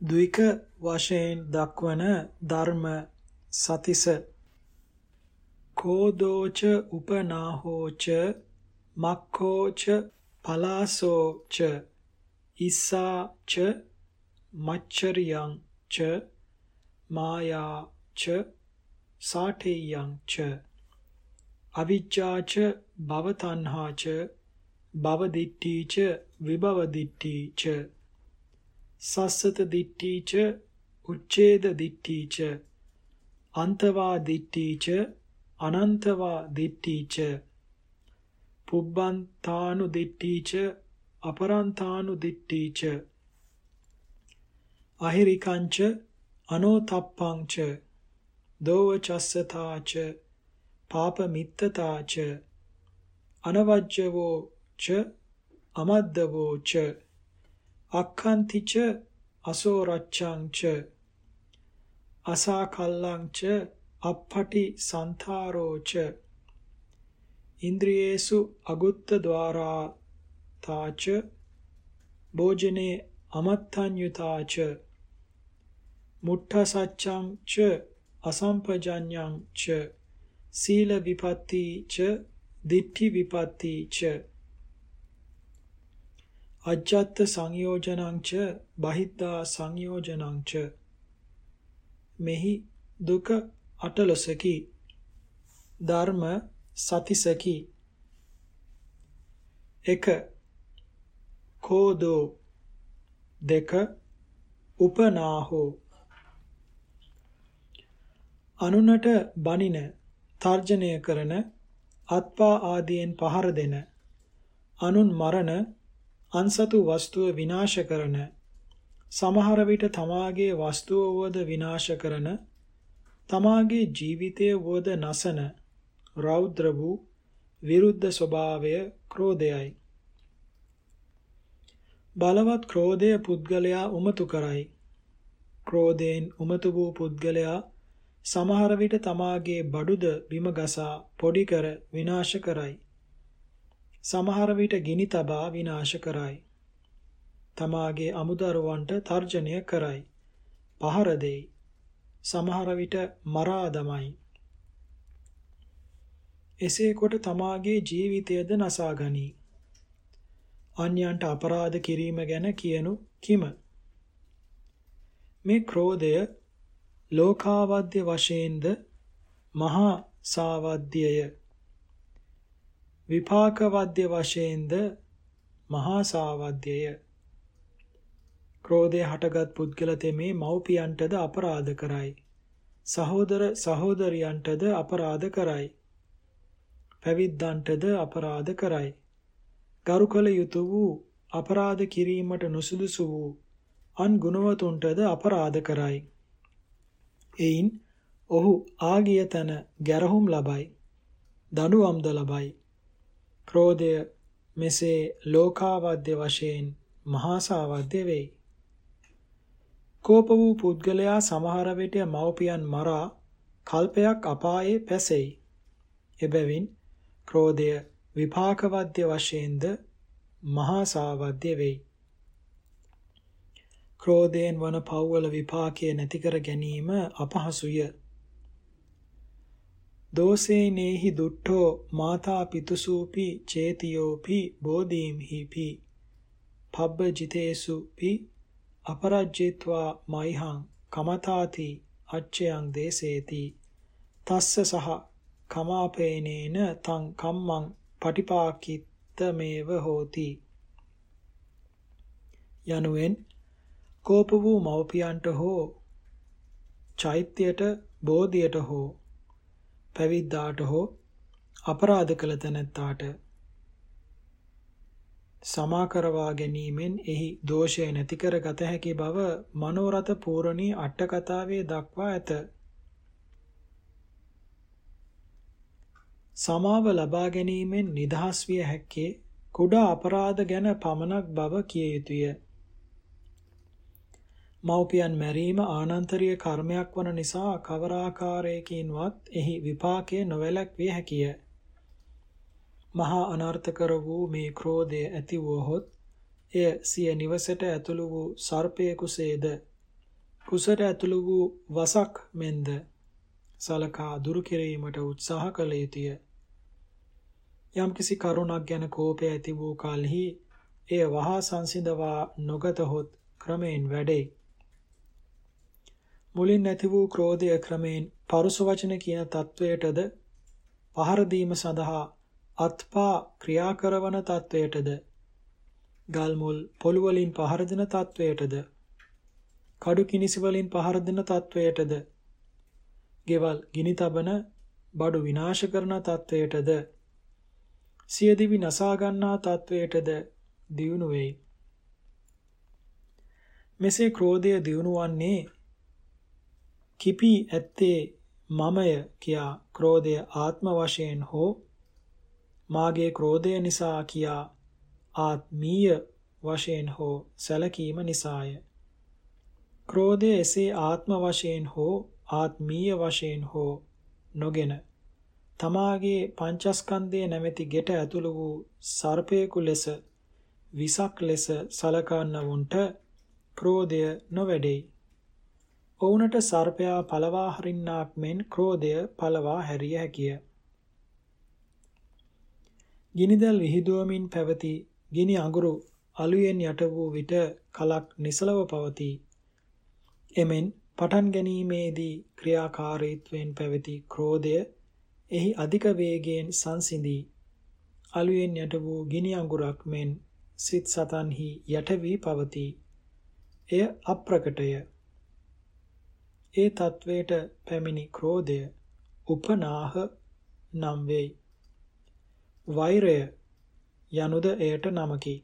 ද්වික වශයෙන් දක්වන ධර්ම සතිස. කෝදෝච උපනාහෝච මක්ඛෝච පලාසෝච ඉස්සාච මච්චරියං ච මායා ච සාඨේයං ච. අවිජ්ජාච භවතණ්හාච භවදිට්ඨීච විභවදිට්ඨීච. සස්සත දිට්ඨීච උච්ඡේද දිට්ඨීච අන්තවා දිට්ඨීච අනන්තවා දිට්ඨීච පුබ්බන්තානු දිට්ඨීච අපරන්තානු දිට්ඨීච අහිරිකංච අනෝතප්පංච දෝවචස්සතාච පාපමිත්තතාච අනවජ්ජවෝ ච අමද්දවෝ ච අක්ඛන්තිච අසෝරච්ඡං ච අසාකල්ලං ච අප්පටි සන්තාරෝ ච ඉන්ද්‍රියේසු අගුත්ත ద్వාරා තාච භෝජනේ අමත්තඤ්‍යතාච. මුට්ඨ සච්ඡං ච අසම්පජඤ්ඤං ච සීල විපatti ච දිට්ඨි විපatti ච අජ්ජත් සංයෝජනං ච බහිද්ධා සංයෝජනං ච මෙහි දුක අටලොසකි. ධර්ම සතිසකි. 1 කෝදෝ. 2 උපනාහෝ. අනුනට බනින තර්ජනය කරන අත්පා ආදියෙන් පහර දෙන අනුන් මරණ අන්සතු වස්තුව විනාශ කරන සමහර විට තමාගේ වස්තුව වද විනාශ කරන තමාගේ ජීවිතය වද නසන රෞද්‍ර වූ විරුද්ධ ස්වභාවය ක්‍රෝධයයි බලවත් ක්‍රෝධය පුද්ගලයා උමතු කරයි ක්‍රෝධයෙන් උමතු වූ පුද්ගලයා සමහර විට තමාගේ බඩුද බිම ගසා පොඩි කර විනාශ කරයි. සමහර විට ගිනි තබා විනාශ කරයි. තමාගේ අමුදරුවන්ට තර්ජනය කරයි. පහර දෙයි. සමහර විට මරා දමයි. එසේ කොට තමාගේ ජීවිතයද නසා ගනී. අන්‍යයන්ට අපරාධ කිරීම ගැන කියනු කිම? මේ ක්‍රෝධය ලෝකාවද්‍ය වශයෙන්ද මහා සාවද්‍යය විපාකවද්‍ය වශයෙන්ද මහා සාවද්‍යය ක්‍රෝධය හටගත් පුද්ගල තෙමේ මව්පියන්ටද අපරාධ කරයි. සහෝදර සහෝදරියන්ටද අපරාධ කරයි. පැවිද්දන්ටද අපරාධ කරයි. ගරු කළ යුතු වූ අපරාධ කිරීමට නුසුදුසු වූ අන් ගුණවතුන්ටද අපරාධ කරයි. එයින් ඔහු ආගිය තන ගැරහුම් ලබයි. දඬුවම්ද ලබයි. ක්‍රෝධය මෙසේ ලෝකාවද්‍ය වශයෙන් මහා සාවද්‍ය වෙයි. කෝප වූ පුද්ගලයා සමහර විට මව්පියන් මරා කල්පයක් අපායේ පැසෙයි. එබැවින් ක්‍රෝධය විපාකවද්‍ය වශයෙන්ද මහා සාවද්‍ය වෙයි. ක්‍රෝධයෙන් වන පව්වල විපාකයේ නැති කර ගැනීම අපහසුය. දෝසේනේහි දුට්ඨෝ මාතා පිතුසූපි චේතියෝපි බෝධීම්හිපි පබ්බජිතේසුපි අපරජ්ජිත්වා මයිහං කමතාති අච්චයන් දේසේති තස්ස සහ කමාපේනේන තං කම්මං පටිපාකිත්තමේව හෝති. යනුවෙන් කෝප වූ මව්පියන්ට හෝ චෛත්‍යයට බෝධියට හෝ පැවිද්දාට හෝ අපරාධ කළ තැනැත්තාට සමා කරවා ගැනීමෙන් එහි දෝෂය නැති කර ගත හැකි බව මනෝරත පූර්ණී අට කතාවේ දක්වා ඇත. සමාව ලබා ගැනීමෙන් නිදහස් විය හැක්කේ කුඩා අපරාධ ගැන පමණක් බව කිය යුතුය. මව්පියන් මැරීම ආනන්තරීය කර්මයක් වන නිසා කවර ආකාරයකින්වත් එහි විපාකය නොවැළැක්විය හැකිය. මහා අනර්ථකර වූ මේ ක්‍රෝධය ඇති වූහොත් එය සිය නිවසට ඇතුළු වූ සර්පයෙකුසේද කුසට ඇතුළු වූ වසක් මෙන්ද සලකා දුරු කිරීමට උත්සාහ කළ යුතුය. යම්කිසි කරුණක් ගැන කෝපය ඇති වූ කලෙහි එය වහා සංසිඳවා නොගතහොත් ක්‍රමයෙන් වැඩේ. මුලින් නැති වූ ක්‍රෝධය ක්‍රමයෙන් පරුස වචන කියන තත්වයටද පහර දීම සඳහා අත්පා ක්‍රියා කරවන තත්වයටද ගල් මුල් පොළු වලින් පහර දෙන තත්වයටද කඩු කිනිසි වලින් පහර දෙන තත්වයටද ගෙවල් ගිනි තබන බඩු විනාශ කරන තත්වයටද සියදිවි නසා ගන්නා තත්වයටද දියුණු වෙයි. මෙසේ ක්‍රෝධය දියුණු වන්නේ කිපී ඇත්තේ මමය කියා ක්‍රෝධය ආත්ම වශයෙන් හෝ මාගේ ක්‍රෝධය නිසා කියා ආත්මීය වශයෙන් හෝ සැලකීම නිසාය. ක්‍රෝධය එසේ ආත්ම වශයෙන් හෝ ආත්මීය වශයෙන් හෝ නොගෙන තමාගේ පංචස්කන්ධයේ නැමැති ගෙට ඇතුළු වූ සර්පයෙකු ලෙස විසක් ලෙස සලකන්නවුන්ට ක්‍රෝධය නොවැඩෙයි. ඔවුනට සර්පයා පළවා හරින්නාක් මෙන් ක්‍රෝධය පළවා හැරිය හැකිය. ගිනිදල් විහිදුවමින් පැවති ගිනි අඟුරු අලුයෙන් යට වූ විට කලක් නිසලව පවතී. එමෙන් පටන් ගැනීමේදී ක්‍රියාකාරීත්වයෙන් පැවති ක්‍රෝධය එහි අධික වේගයෙන් සංසිඳී අලුයෙන් යට වූ ගිනි අඟුරක් මෙන් සිත් සතන්හි යට වී පවතී. එය අප්‍රකටය. ඒ තත්වයට පැමිණි ක්‍රෝධය උපනාහ නම් වෙයි. වෛරය යනුද එයට නමකි.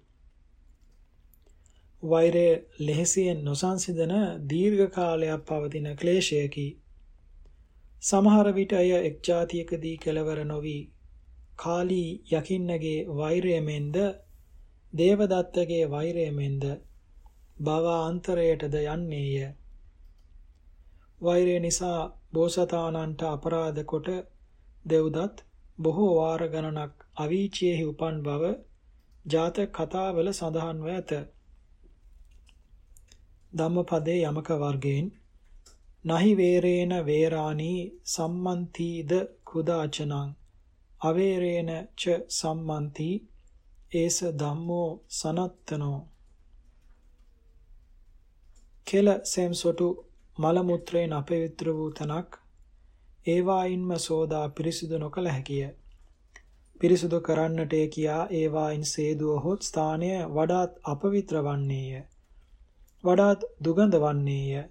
වෛරය ලෙහෙසියෙන් නොසන්සිඳන දීර්ඝ කාලයක් පවතින ක්ලේශයකි. සමහර විට අය එක් જાතියකදී කෙලවර නොවි කාලී යකින්නගේ වෛරය මෙන්ද දේවදත්තගේ වෛරය මෙන්ද භවාන්තරයටද යන්නේය. වෛරය නිසා බෝසතාණන්ට අපරාධ කොට දෙව්දත් බොහෝ වාර ගණනක් අවීචියෙහි උපන් බව ජාතක කතාවල සඳහන්ව ඇත. ධම්මපදයේ යමක වර්ගයෙන් නහි වේරේන වේරාණී සම්මන්තිද කුදාචනං අවේරේන ච සම්මන්ති ඒස ධම්මෝ සනත්තනෝ කෙල සෙම්සොටු මල මුත්‍රයෙන් අපවිත්‍ර වූ තනක් ඒවායින්ම සෝදා පිරිසිදු නොකළ හැකිය පිරිසිදු කරන්නට කියා ඒවායින් සේදුවහොත් ස්ථානය වඩාත් අපවිත්‍ර වන්නේය වඩාත් දුගඳ වන්නේය.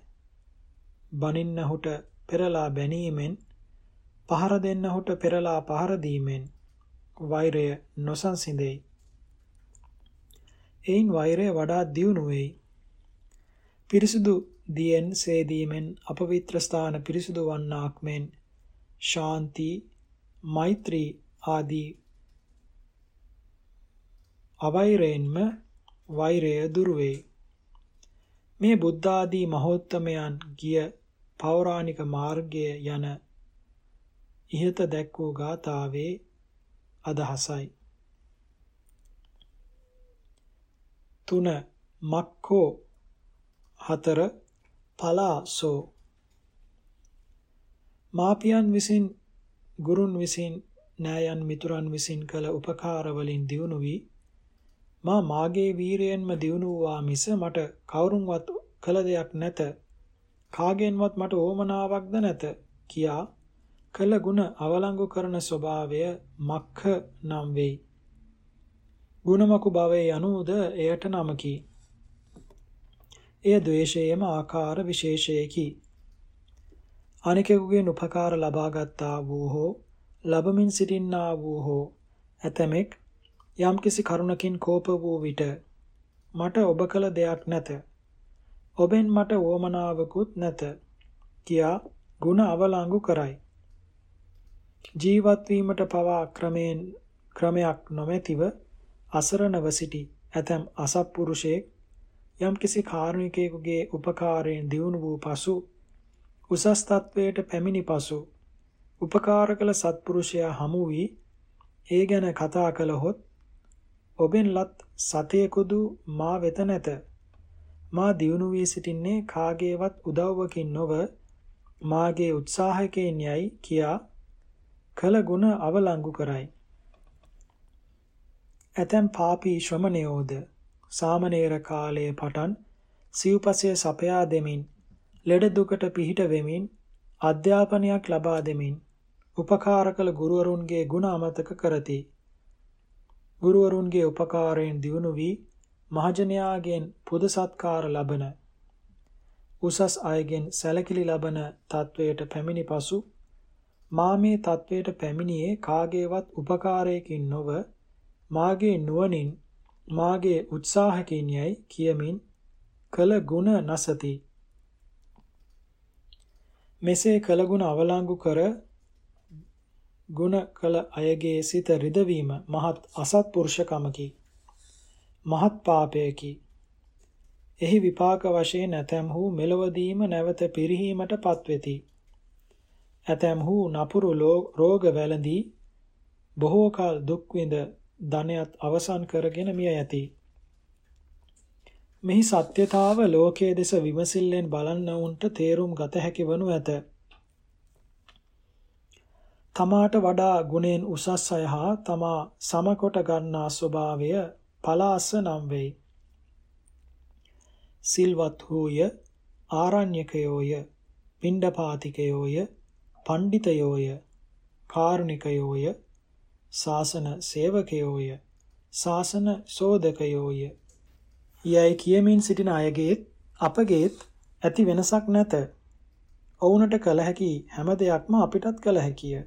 බනින්නහුට පෙරලා බැනීමෙන් පහර දෙන්නහුට පෙරලා පහර දීමෙන් වෛරය නොසන්සිඳෙයි. එයින් වෛරය වඩාත් දියුණු වෙයි. පිරිසුදු දියෙන් සේදීමෙන් අපවිත්‍ර ස්ථාන පිරිසුදු වන්නාක් මෙන් ශාන්ති මෛත්‍රී ආදී අවෛරයෙන්ම වෛරය දුරු වෙයි. මේ බුද්ධ ආදී මහෝත්තමයන් ගිය පෞරාණික මාර්ගය යන ඉහත දැක් වූ ගාථාවේ අදහසයි. තුන මක්ඛෝ හතර පලාසෝ මාපියන් විසින් ගුරුන් විසින් නෑයන් මිතුරන් විසින් කළ උපකාර වලින් දියුණු වී මා මාගේ වීරයෙන්ම දියුණු වූවා මිස මට කවුරුන්වත් කළ දෙයක් නැත. කාගෙන්වත් මට ඕමනාවක්ද නැත කියා කළ ගුණ අවලංගු කරන ස්වභාවය මක්ඛ නම් වෙයි. ගුණමකු භවයේ යනුද එයට නමකි. එය ද්වේෂයේම ආකාර විශේෂයකි. අනිකෙකුගෙන් උපකාර ලබා ගත්තා වූ හෝ ලබමින් සිටින්නා වූ හෝ ඇතමෙක් යම්කිසි කරුණකින් කෝප වූ විට මට ඔබ කළ දෙයක් නැත. ඔබෙන් මට වොමනාවකුත් නැත කියා ಗುಣ අවලංගු කරයි. ජීවත් වීමට පවා ක්‍රමයෙන් ක්‍රමයක් නොමැතිව අසරණව සිටි ඇතැම් අසත්පුරුෂයෙක් යම්කිසි කාරුණිකයෙකුගේ උපකාරයෙන් දියුණු වූ පසු උසස් තත්වයට පැමිණි පසු උපකාර කළ සත්පුරුෂයා හමු වී ඒ ගැන කතා කළහොත් ඔබෙන් ලත් සතේකුදු මා වෙත නැත. මා දියුණු වී සිටින්නේ කාගේවත් උදව්වකින් නොව මාගේ උත්සාහකයෙන් යයි කියා කළ ගුණ අවලංගු කරයි. ඇතැම් පාපී ශ්‍රමණයෝද සාමණේර කාලයේ පටන් සිව්පසය සපයා දෙමින් ලෙඩ දුකට පිහිට වෙමින් අධ්‍යාපනයක් ලබා දෙමින් උපකාර කළ ගුරුවරුන්ගේ ගුණ අමතක කරති. ගුරුවරුන්ගේ උපකාරයෙන් දියුණු වී මහජනයාගෙන් පුද සත්කාර ලබන උසස් අයගෙන් සැලකිලි ලබන තත්වයට පැමිණි පසු මා මේ තත්වයට පැමිණියේ කාගේවත් උපකාරයකින් නොව මාගේ නුවණින් මාගේ උත්සාහකින් යයි කියමින් කළ ගුණ නැසති. මෙසේ කළ ගුණ අවලංගු කර ගුණ කළ අයගේ සිත රිදවීම මහත් අසත්පුරුෂකමකි. මහත් පාපයකි. එහි විපාක වශයෙන් ඇතැම්හු මෙලොවදීම නැවත පිරිහීමට පත්වෙති. ඇතැම්හු නපුරු රෝග වැළඳී බොහෝ කල දුක් විඳ ධනයත් අවසන් කරගෙන මිය යති. මෙහි සත්‍යතාව ලෝකයේ දෙස විමසිල්ලෙන් බලන්නවුන්ට තේරුම් ගත හැකි වනු ඇත. තමාට වඩා ගුණෙන් උසස් අය හා තමා සමකොට ගන්නා ස්වභාවය පලාස නම් වෙයි. සිල්වත් වූය ආරණ්‍යකයෝය පිණ්ඩපාතිකයෝය පණ්ඩිතයෝය කාරුණිකයෝය ශාසන සේවකයෝය ශාසන සෝදකයෝය යයි කියමින් සිටින අයගේත් අපගේත් ඇති වෙනසක් නැත. ඔවුන්ට කළ හැකි හැම දෙයක්ම අපිටත් කළ හැකිය.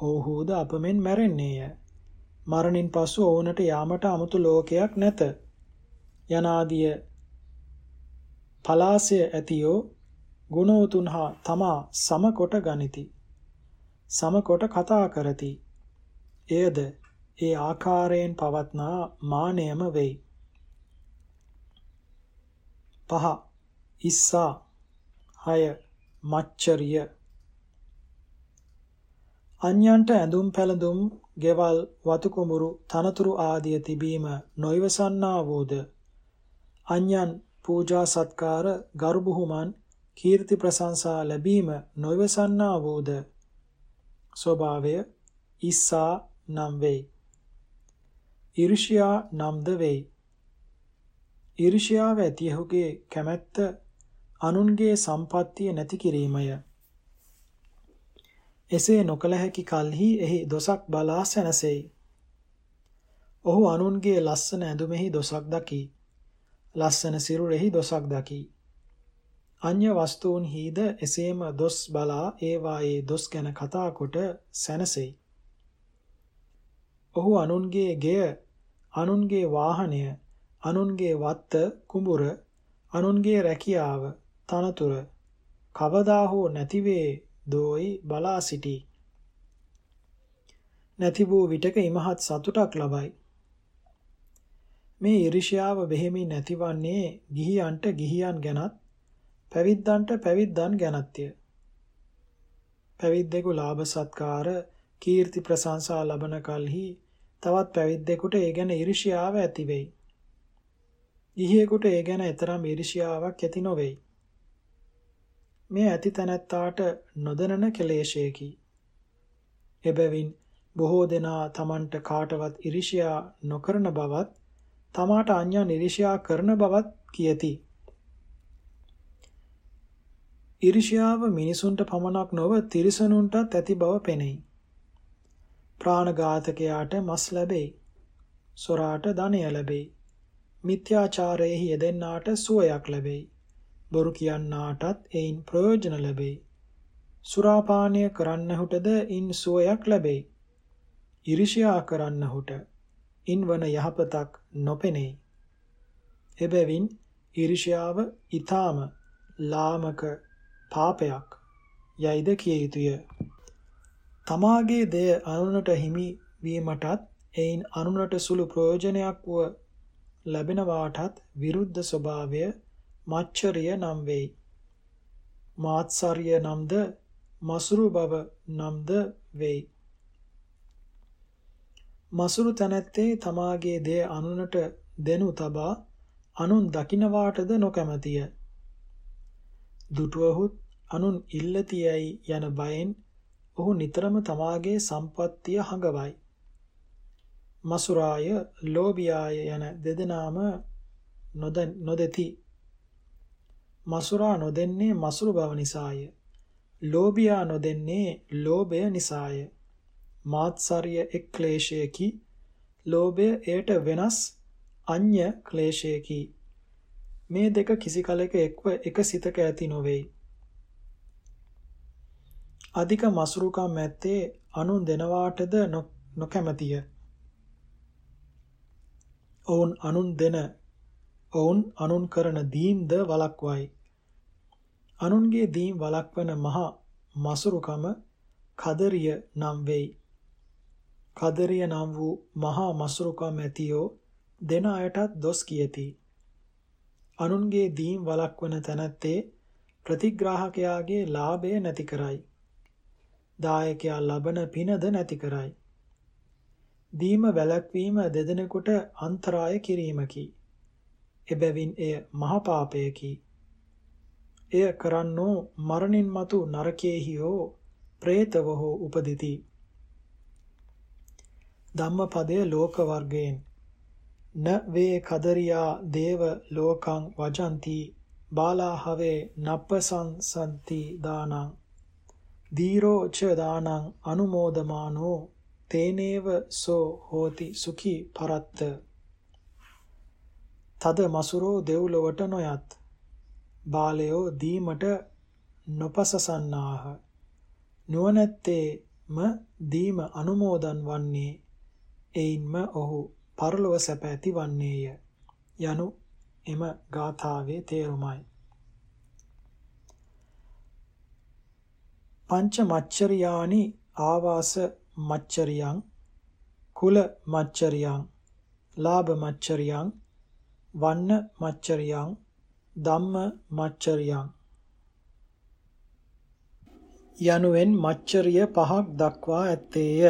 ඔව්හුද අපමෙන් මැරෙන්නේය. මරණින් පසු ඔවුන්ට යාමට 아무තු ලෝකයක් නැත. යනාදිය පලාසය ඇතියෝ ගුණෝතුන් හා තමා සමකොට ගනිති. සමකොට කතා කරති. එයද? ඒ ආකාරයෙන් පවත්නා මානයම වෙයි. පහ. ඉස්සා. හය. මච්චරිය. අන්‍යන්ට ඇඳුම් පැළඳුම් ගෙවල් වතු කුඹුරු තනතුරු ආදිය තිබීම නොයවසන්නා වූද? අන්‍යන් පූජා සත්කාර ගරු බුහුමන් කීර්ති ප්‍රශංසා ලැබීම නොයවසන්නා වූද? ස්වභාවය ඉස්සා නම් වෙයි. ඊර්ෂ්‍යා නම්ද වෙයි. ඊර්ෂ්‍යාව ඇතියහුගේ කැමැත්ත අනුන්ගේ සම්පත්තිය නැති කිරීමය. එසේ නොකල හැකි කල්හි එහි දොසක් බලා සැනසෙයි. ඔහු අනුන්ගේ ලස්සන ඇඳුමෙහි දොසක් දකි. ලස්සන සිරුරෙහි දොසක් දකි. අන්‍ය වස්තුන්හිද එසේම දොස් බලා ඒවායේ දොස් ගැන කතා කොට සැනසෙයි. ඔහු අනුන්ගේ ගෙය, අනුන්ගේ වාහනය, අනුන්ගේ වත්ත කුඹුර, අනුන්ගේ රැකියාව, තනතුර කවදා හෝ නැතිවේ දෝයි බලා සිටී. නැති වූ විටක ඉමහත් සතුටක් ලබයි. මේ ඊර්ෂ්‍යාව බෙහෙමින් නැතිවන්නේ ගිහියන්ට ගිහියන් ගැනත් පැවිද්දන්ට පැවිද්දන් ගැනත්ය. පැවිද්දෙකු ලාභ සත්කාර කීර්ති ප්‍රශංසා ලබන කලෙහි තවත් පැවිද්දෙකුට ඒ ගැන ඊර්ෂ්‍යාව ඇති වෙයි. ගිහියෙකුට ඒ ගැන තරම් ඊර්ෂ්‍යාවක් ඇති නොවේයි. මේ ඇති තැනැත්තාට නොදැනන කෙලේශයකි. එබැවින් බොහෝ දෙනා තමන්ට කාටවත් ඊර්ෂ්‍යා නොකරන බවත් තමාට අන්‍යයන් ඊර්ෂ්‍යා කරන බවත් කියති. ඊර්ෂ්‍යාව මිනිසුන්ට පමණක් නොව තිරිසනුන්ටත් ඇති බව පෙනෙයි. ප්‍රාණඝාතකයාට මස් ලැබෙයි. සොරාට ධනය ලැබෙයි. මිත්‍යාචාරයෙහි යෙදෙන්නාට සුවයක් ලැබෙයි. බොරු කියන්නාටත් එයින් ප්‍රයෝජන ලැබෙයි. සුරාපානය කරන්නහුටද ඉන් සුවයක් ලැබෙයි. ඊර්ෂ්‍යා කරන්නහුට ඉන් වන යහපතක් නොපෙනෙයි. එබැවින් ඊර්ෂ්‍යාව ඊ타ම ලාමක පාපයක් යයිද කිය යුතුය. තමාගේ දෙය අනුනට හිමි වීමටත් එයින් අනුනට සුළු ප්‍රයෝජනයක් වූ ලැබෙනවාටත් විරුද්ධ ස්වභාවය මච්චරිය නම් වෙයි. මාත්සාරිය නම්ද මසුරු බව නම්ද වෙයි. මසුරු තැනැත්තේ තමාගේ දෙය අනුනට දෙනු තබා අනුන් දකින්නවාටද නොකමැතිය. දුටුවහුත් අනුන් ඉල්ලතියයි යන බයෙන් ඔහු නිතරම තමාගේ සම්පත්තිය හඟවයි. මසුරාය, ලෝභියාය යන දෙදෙනාම නොදෙති. මසුරා නොදෙන්නේ මසුරු බව නිසාය. ලෝභියා නොදෙන්නේ ලෝභය නිසාය. මාත්සර්ය එක් ක්ලේශයකි. ලෝභය එයට වෙනස් අඤ්‍ය ක්ලේශයකි. මේ දෙක කිසි කලෙක එක්ව එක සිතක ඇති නොවේයි. අධික මසුරුකම් ඇත්තේ අනුන් දෙනවාටද නොකැමැතිය. ඔවුන් අනුන් දෙන ඔවුන් අනුන් කරන දීම්ද වළක්වයි. අනුන්ගේ දීම් වළක්වන මහා මසුරුකම කදරිය නම් වෙයි. කදරිය නම් වූ මහා මසුරුකම් ඇතියෝ දෙන අයටත් දොස් කියති. අනුන්ගේ දීම් වළක්වන තැනැත්තේ ප්‍රතිග්‍රාහකයාගේ ලාභය නැති කරයි. දායකයා ලබන පිනද නැති කරයි. දීම වැළැක්වීම දෙදෙනෙකුට අන්තරාය කිරීමකි. එබැවින් එය මහ පාපයකි. එය කරන්නෝ මරණින් මතු නරකයේහි හෝ പ്രേතව හෝ උපදිති. ධම්මපදය ලෝක වර්ගයෙන් න වේ කදරියා දේව ලෝකං වජಂತಿ බාලාහවේ නප්පසං සම්ති දානං දීරෝ ච දානං අනුමෝදමානෝ තේනේව සෝ හෝති සුඛී පරත්ත. තද මසුරෝ දෙව්ලොවට නොයත්. බාලයෝ දීමට නොපසසන්නාහ. නුවණැත්තේම දීම අනුමෝදන් වන්නේ එයින්ම ඔහු පරලොව සැප ඇතිවන්නේය යනු එම ගාථාවේ තේරුමයි. පංච මච්චරියානි ආවාස මච්චරියං කුල මච්චරියං ලාභ මච්චරියං වන්න මච්චරියං ධම්ම මච්චරියං. යනුවෙන් මච්චරිය පහක් දක්වා ඇත්තේය.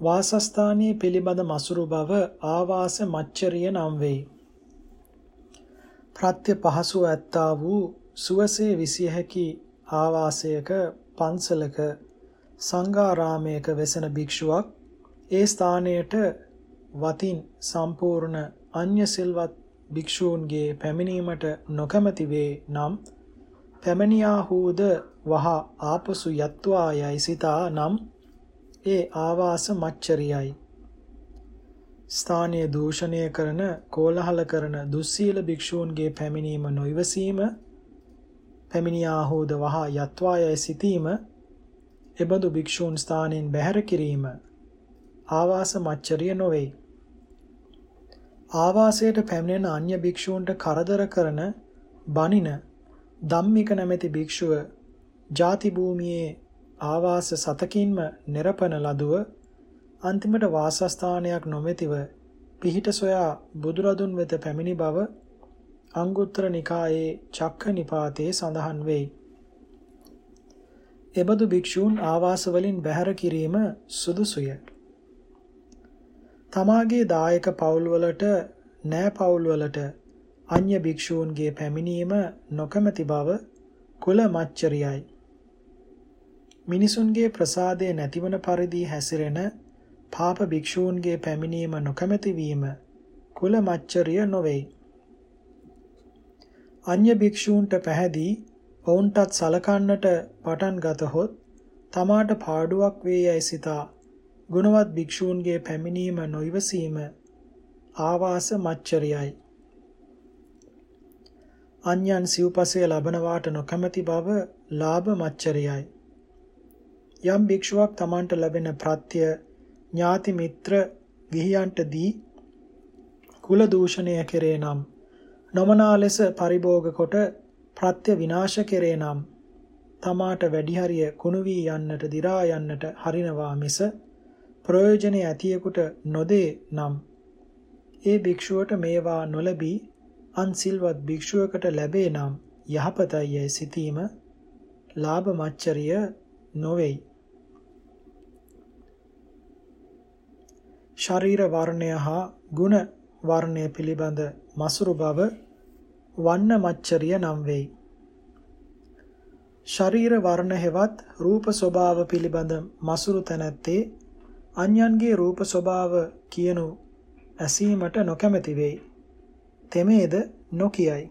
වාසස්ථානයේ පිළිබඳ මසුරු බව ආවාස මච්චරිය නම් වෙයි ප්‍රත්‍ය පහසු ඇත්තා වූ සුවසේ විසිය හැකි ආවාසයක පන්සලක සංඝාරාමයක වෙසෙන භික්ෂුවක් ඒ ස්ථානයට වතින් සම්පූර්ණ අන්‍ය සිල්වත් භික්ෂූන්ගේ පැමිණීමට නොකමැති වේ නම් පැමිණියාහුද වහ ආපසු යත්වා යයි සිතා නම් ඒ ආවාස මච්චරියයි. ස්ථානීය දූෂණය කරන කෝලහල කරන දුස්සීල භික්ෂූන්ගේ පැමිණීම නොයිවසීම පැමිණියාහුද වහ යත්වා යයි සිතීම එබඳු භික්ෂූන් ස්ථානෙන් බැහැර කිරීම ආවාස මච්චරිය නොවේ. ආවාසයට පැමිණෙන අන්‍ය භික්ෂූන්ට කරදර කරන බනින ධම්මික නැමැති භික්ෂුව ಜಾති භූමියේ ආවාස සතකින්ම නිරපන ලදුව අන්තිමට වාසස්ථානයක් නොමැතිව පිහිට සොයා බුදුරදුන් වෙත පැමිණි බව අංගුත්තර නිකායේ චක්ක නිපාතේ සඳහන් වෙයි. එබඳු භික්ෂූන් ආවාස වලින් බැහැර කිරීම සුදුසුය. තමාගේ දායක පවුල් වලට නෑ පවුල් වලට අන්‍ය භික්ෂූන්ගේ පැමිණීම නොකමැති බව කුල මච්චරියයි. මිනිසුන්ගේ ප්‍රසාදය නැතිවන පරිදි හැසිරෙන පාප භික්ෂූන්ගේ පැමිණීම නොකමැති වීම කුල මච්චරිය නොවේ. අන්‍ය භික්ෂූන්ට පැහැදී ඔවුන්ටත් සලකන්නට පටන් ගතහොත් තමාට පාඩුවක් වේ යයි සිතා ගුණවත් භික්ෂූන්ගේ පැමිණීම නොයිවසීම ආවාස මච්චරියයි. අන්‍යයන් සිව්පසය ලබනවාට නොකමැති බව ලාභ මච්චරියයි. යම් භික්ෂුවක් තමන්ට ලැබෙන ප්‍රත්‍ය ඥාති මිත්‍ර ගිහියන්ට දී කුල දූෂණය කෙරේ නම් නොමනා ලෙස පරිභෝග කොට ප්‍රත්‍ය විනාශ කෙරේ නම් තමාට වැඩි හරිය කුණු වී යන්නට දි รา යන්නට හරිනවා මිස ප්‍රයෝජනෙ ඇතියෙකුට නොදේ නම් ඒ භික්ෂුවට මේවා නොලැබී අන්සිල්වත් භික්ෂුවකට ලැබේ නම් යහපතයි යයි සිතීම ලාභ මච්චරිය නොවේයි. ශරීර වර්ණය හා ගුණ වර්ණය පිළිබඳ මසුරු බව වන්න මච්චරිය නම් වෙයි. ශරීර වර්ණ හෙවත් රූප ස්වභාව පිළිබඳ මසුරු තැනැත්තේ අන්‍යන්ගේ රූප ස්වභාව කියනු ඇසීමට නොකැමැති වෙයි. තෙමේද නොකියයි.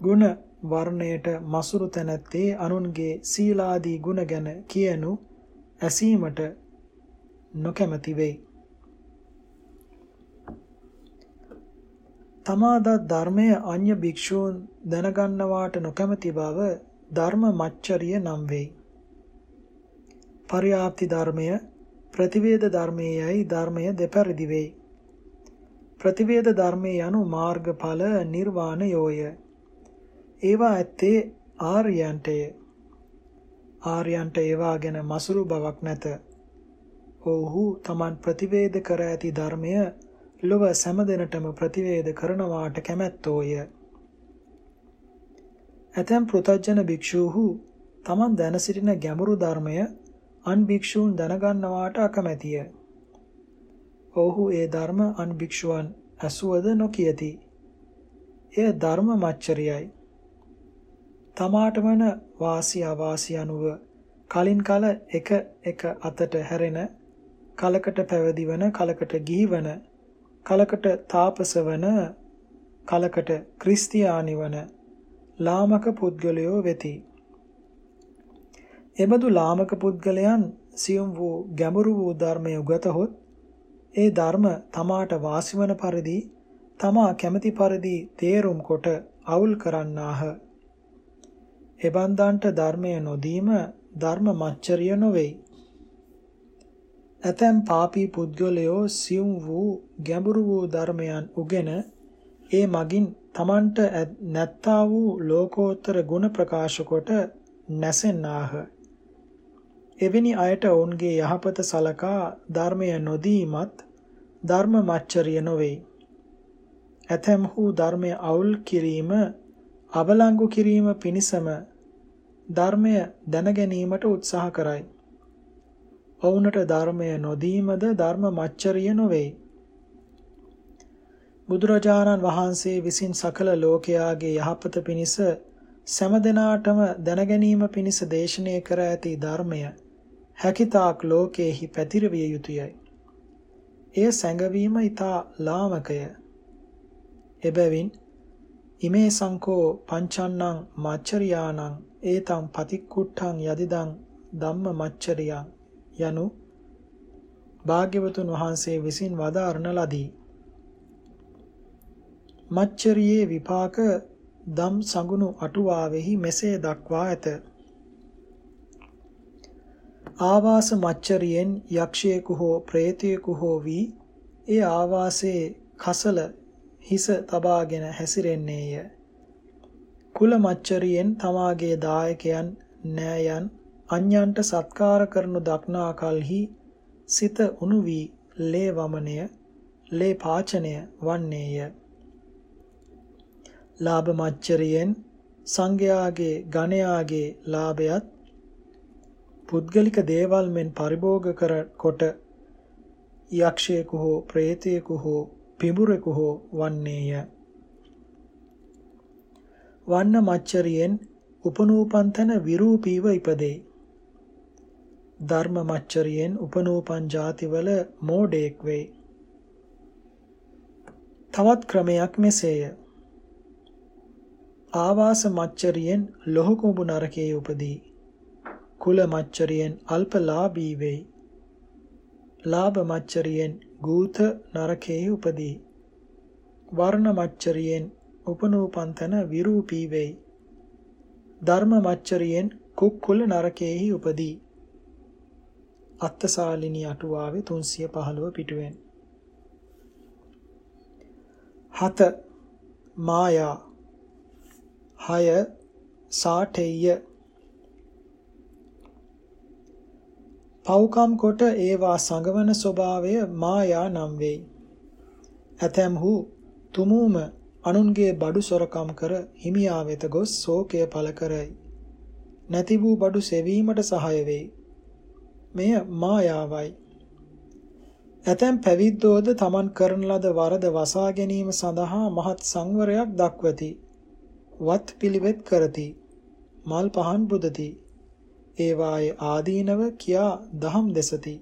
ගුණ වර්ණයට මසුරු තැනැත්තේ අනුන්ගේ සීලාදී ගුණ ගැන කියනු ඇසීමට නොකැමැති වෙයි. තමාදත් ධර්මය අන්‍ය භික්ෂූන් දැනගන්නවාට නොකැමැති බව ධර්ම මච්චරිය නම් වෙයි. පරියාප්ති ධර්මය ප්‍රතිවේද ධර්මයේයි ධර්මය දෙපරිදි වෙයි. ප්‍රතිවේද ධර්මයේ යනු මාර්ගඵල නිර්වාණයෝය. ඒවා ඇත්තේ ආර්යයන්ටය. ආර්යයන්ට ඒවා ගැන මසුරු බවක් නැත. ඔව්හු Taman ප්‍රතිවේද කර ඇති ධර්මය ලොව සෑම දිනටම ප්‍රතිවේද කරනවාට කැමැත්තෝය. ඇතැම් පෘතජන භික්ෂූහු Taman දැන සිටින ගැඹුරු ධර්මය අන් භික්ෂූන් දැනගන්නවාට අකමැතිය. ඔව්හු ඒ ධර්ම අන් භික්ෂුවන් ඇසුවද නොකියති. එය ධර්ම මච්චරියයි. තමාට වන වාසි අවාසි අනුව කලින් කල එක එක අතට හැරෙන කලකට පැවිදි වන කලකට ගිහි වන කලකට තාපස වන කලකට ක්‍රිස්තියානි වන ලාමක පුද්ගලයෝ වෙති. එබඳු ලාමක පුද්ගලයන් සියුම් වූ ගැඹුරු වූ ධර්මය උගතහොත් ඒ ධර්ම තමාට වාසිවන පරිදි තමා කැමති පරිදි තේරුම් කොට අවුල් කරන්නාහ. එබන්දන්ට ධර්මය නොදීම ධර්ම මච්චරිය නොවේයි. ඇතැම් පාපී පුද්ගලයෝ සියුම් වූ ගැඹුරු වූ ධර්මයන් උගෙන ඒ මගින් තමන්ට නැත්තා වූ ලෝකෝත්තර ගුණ ප්‍රකාශ කොට නැසෙන්නාහ. එවැනි අයට ඔවුන්ගේ යහපත සලකා ධර්මය නොදීමත් ධර්ම මච්චරිය නොවේ. ඇතැම්හු ධර්මය අවුල් කිරීම අවලංගු කිරීම පිණිසම ධර්මය දැනගැනීමට උත්සාහ කරයි. ඔවුන්ට ධර්මය නොදීමද ධර්ම මච්චරිය නොවේ. බුදුරජාණන් වහන්සේ විසින් සකල ලෝකයාගේ යහපත පිණිස සෑම දිනාටම දැනගැනීම පිණිස දේශනය කර ඇති ධර්මය හැකිතාක් ලෝකේහි පැතිරවිය යුතුයයි. එය සැඟවීම ඊතා ලාමකය. එබැවින් ඉමේ සංකෝ පංචන්නං මච්චරියානං ඒතං පතික්කුට්ඨං යදිදං ධම්ම මච්චරියං යනු භාග්‍යවතුන් වහන්සේ විසින් වදාරන ලදී. මච්චරියේ විපාක දම් සඟුණු අටුවාවෙහි මෙසේ දක්වා ඇත. ආවාස මච්චරියෙන් යක්ෂයෙකු හෝ ප්‍රේතයෙකු හෝ වී ඒ ආවාසයේ කසල හිස තබාගෙන හැසිරෙන්නේය. කුල මච්චරියෙන් තමාගේ දායකයන් නෑයන් අඤ්ඤන්ට සත්කාර කරනු දක්නා කලෙහි සිත උණු වී ලේ වමනය ලේ පාචනය වන්නේය. ලාභ මච්චරියෙන් සංඝයාගේ ගණයාගේ ලාභයත් පුද්ගලික දේවල් මෙන් පරිභෝග කර කොට යක්ෂයෙකු හෝ ප්‍රේතයෙකු හෝ පිඹුරෙකු හෝ වන්නේය. වන්න මච්චරියෙන් උපනූපන් තැන විරූපීව ඉපදේ. ධර්ම මච්චරියෙන් උපනූපන් ಜಾතිවල මෝඩයෙක් වෙයි. තවත් ක්‍රමයක් මෙසේය. ආවාස මච්චරියෙන් ලොහකුඹු නරකයේ උපදී. කුල මච්චරියෙන් අල්පලාභී වෙයි. ලාභ මච්චරියෙන් ගූත නරකයේ උපදී. වර්ණ මච්චරියෙන් උපනූපන් තන විරූපී වෙයි. ධර්ම මච්චරියෙන් කුක්කුල නරකයේහි උපදී. අත්තසාලිනී අටුවාවේ 315 පිටුවෙන් 7 මායා 6 සාඨෙය්‍ය පෞකම් කොට ඒවා සංගවන ස්වභාවය මායා නම් වෙයි. ඇතැම්හු තුමූම අනුන්ගේ බඩු සොරකම් කර හිමියා වෙත ගොස් ශෝකය පළ කරයි. නැති වූ බඩු සෙවීමට සහාය වෙයි. මෙය මායාවයි. ඇතැම් පැවිද්දෝද තමන් කරන ලද වරද වසා ගැනීම සඳහා මහත් සංවරයක් දක්වති. වත් පිළිවෙත් කරති. මල් පහන් පුදති. ඒවායේ ආදීනව කියා දහම් දෙසති.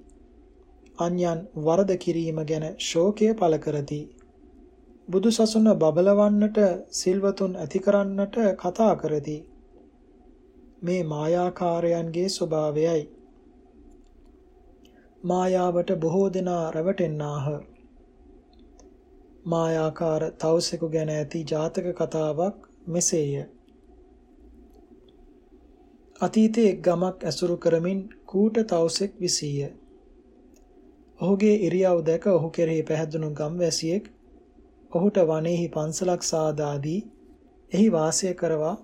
අන්‍යයන් වරද කිරීම ගැන ශෝකය පළ කරති. බුදු සසුන බබලවන්නට සිල්වතුන් ඇති කරන්නට කතා කරති. මේ මායාකාරයන්ගේ ස්වභාවයයි. මායාවට බොහෝ දෙනා රැවටෙන්නාහ. මායාකාර තවුසෙකු ගැන ඇති ජාතක කතාවක් මෙසේය. අතීතයේ ගමක් ඇසුරු කරමින් කූට තවුසෙක් විසීය. ඔහුගේ ඉරියව් දැක ඔහු කෙරෙහි පැහැදුණු ගම්වැසියෙක් ඔහුට වනයේහි පන්සලක් සාදාදී එහි වාසය කරවා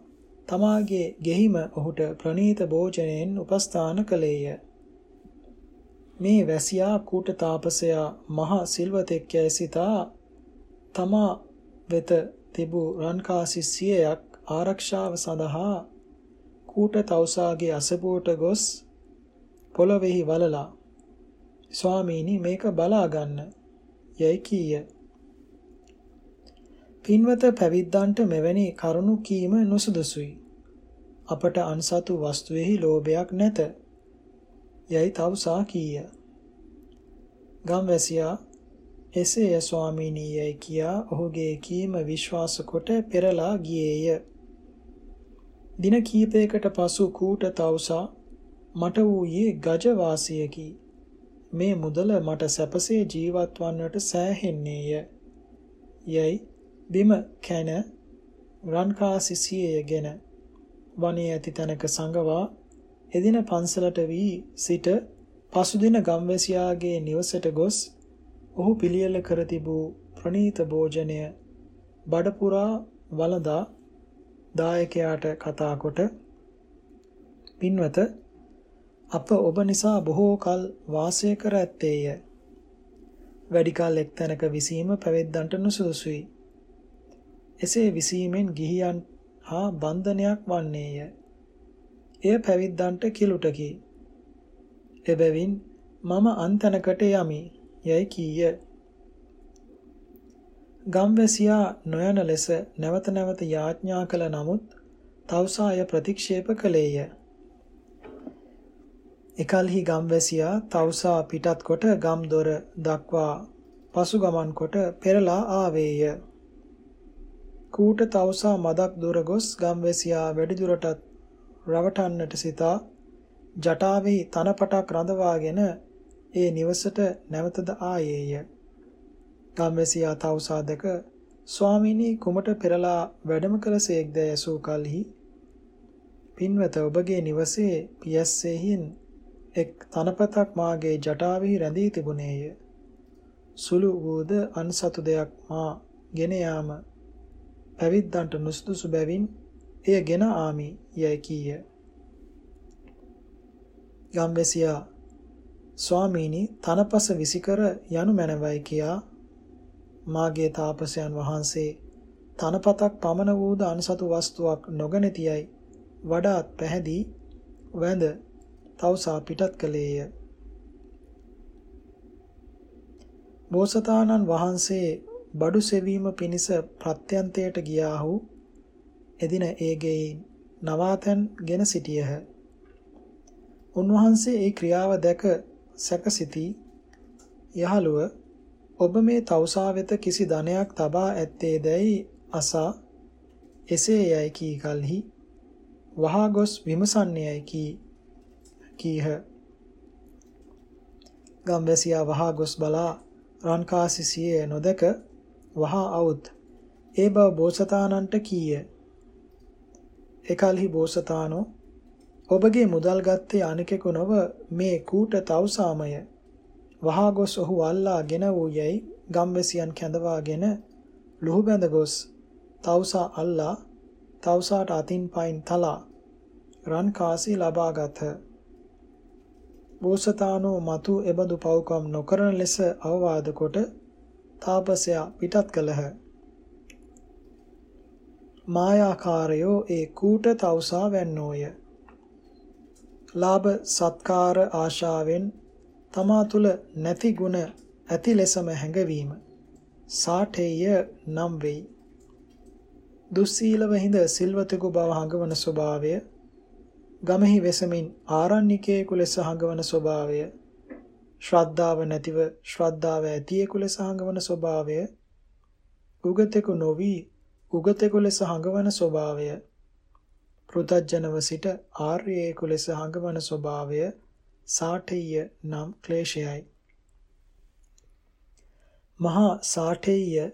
තමාගේ ගෙහිම ඔහුට ප්‍රණීත භෝජනයෙන් උපස්ථාන කළේය. මේ වැසියා කූට තාපසයා මහා සිල්වතෙක් යැයි සිතා තමා වෙත තිබූ රන්කාසි සියයක් ආරක්ෂාව සඳහා කූට තවුසාගේ අසපුවට ගොස් පොළොවේහි වලලා ස්වාමීනි මේක බලා ගන්න යයි කීය. පින්වත පැවිද්දන්ට මෙවැනි කරුණු කීම නුසුදුසුයි. අපට අන්සතු වස්තුවේහි ලෝභයක් නැත. යයි තවුසා කීය. ගම්වැසියා එසේය ස්වාමීනි යයි කියා ඔහුගේ කීම විශ්වාස කොට පෙරලා ගියේය. දින කීපයකට පසු කූට තවුසා මට වූයේ ගජවාසියකි. මේ මුදල මට සැපසේ ජීවත් වන්නට සෑහෙන්නේය. යයි බිම කැන රන්කාසිසියගෙන වනයේ ඇති තැනක සංගවා එදින පන්සලට වී සිට පසුදින ගම්වැසියාගේ නිවසට ගොස් ඔහු පිළියෙල කර තිබූ ප්‍රණීත භෝජනය බඩපුරා වළඳා දායකයාට කතා කොට පින්වත අප ඔබ නිසා බොහෝ කල වාසය කර ඇත්තේය. වැඩි කල එක් තැනක විසීම පැවිද්දන්ට නුසුදුසුයි. එසේ විසීමෙන් ගිහියන් හා බන්ධනයක් වන්නේය. එය පැවිද්දන්ට කිලුටකි. එබැවින් මම අන්තනකට යමි යයි කීය. ගම්වැසියා නොයන ලෙස නැවත නැවත යාඥා කළ නමුත් තවුසාය ප්‍රතික්ෂේප කළේය. එකල්හි ගම්වැසියා තවුසා පිටත් කොට ගම් දොර දක්වා පසු ගමන් කොට පෙරලා ආවේය. කූට තවුසා මදක් දුර ගොස් ගම්වැසියා වැඩිදුරටත් රවටන්නට සිතා ජටාවෙහි තනපටක් රඳවාගෙන ඒ නිවසට නැවතද ආයේය. ගම්වැසියා තවුසාදක ස්වාමිනී කුමට පෙරලා වැඩම කළසේක්ද ඇසූ කලෙහි පින්වත ඔබගේ නිවසේ පියස්සෙහින් එක් තනපතක් මාගේ ජටාවෙහි රැඳී තිබුණේය. සුළු වූද අන්සතු දෙයක් මා ගෙන යාම පැවිද්දන්ට නුසුදුසු බැවින් එය ගෙන ආමි යයි කීය. ගම්වැසියා ස්වාමීනි තනපස විසිකර යනු මැනවයි කියා මාගේ තාපසයන් වහන්සේ තනපතක් පමණ වූද අන්සතු වස්තුවක් නොගැනතියයි වඩාත් පැහැදී වැඳ තවුසා පිටත් කළේය. බෝසතාණන් වහන්සේ බඩු සෙවීම පිණිස ප්‍රත්‍යන්තයට ගියාහු එදින ඒගේ නවාතැන්ගෙන සිටියහ. උන්වහන්සේ ඒ ක්‍රියාව දැක සැකසිතී යහළුව ඔබ මේ තවුසා වෙත කිසි ධනයක් තබා ඇත්තේ දැයි අසා එසේ යයි කී කලෙහි වහා ගොස් විමසන්නේයයි කී කීහ. ගම්වැසියා වහා ගොස් බලා රන්කාසිසියේ නොදක වහා අවුත්. ඒ බව බෝසතාණන්ට කීය. එකල්හි බෝසතාණෝ ඔබගේ මුදල් ගත්තේ අනිකෙකු නොව මේ කූට තවුසාමය වහා ගොස් ඔහු අල්ලාගෙන වූ යැයි ගම්වැසියන් කැඳවාගෙන ලුහු බැඳ ගොස් තවුසා අල්ලා තවුසාට අතින් පයින් තලා රන් කාසී ලබාගත්හ. බෝසතාණෝ මතු එබඳු පව්කම් නොකරන ලෙස අවවාද කොට තාපසයා පිටත් කළහ. මායාකාරයෝ ඒ කූට තවුසා වැන්නෝය. ලාභ සත්කාර ආශාවෙන් තමා තුල නැති ಗುಣ ඇති ලෙසම හැඟවීම සාඨේය නම් වෙයි. දුස්සීලව හිඳ සිල්වතෙකු බව හඟවන ස්වභාවය ගමෙහි වෙසමින් ආරණ්‍යකයෙකු ලෙස හඟවන ස්වභාවය ශ්‍රද්ධාව නැතිව ශ්‍රද්ධාව ඇතියෙකු ලෙස හඟවන ස්වභාවය උගතෙකු නොවි උගතෙකු ලෙස හඟවන ස්වභාවය පෘතජනව සිට ආර්යයෙකු ලෙස හඟවන ස්වභාවය සාඨේය නම් ක්ලේශයයි මහා සාඨේය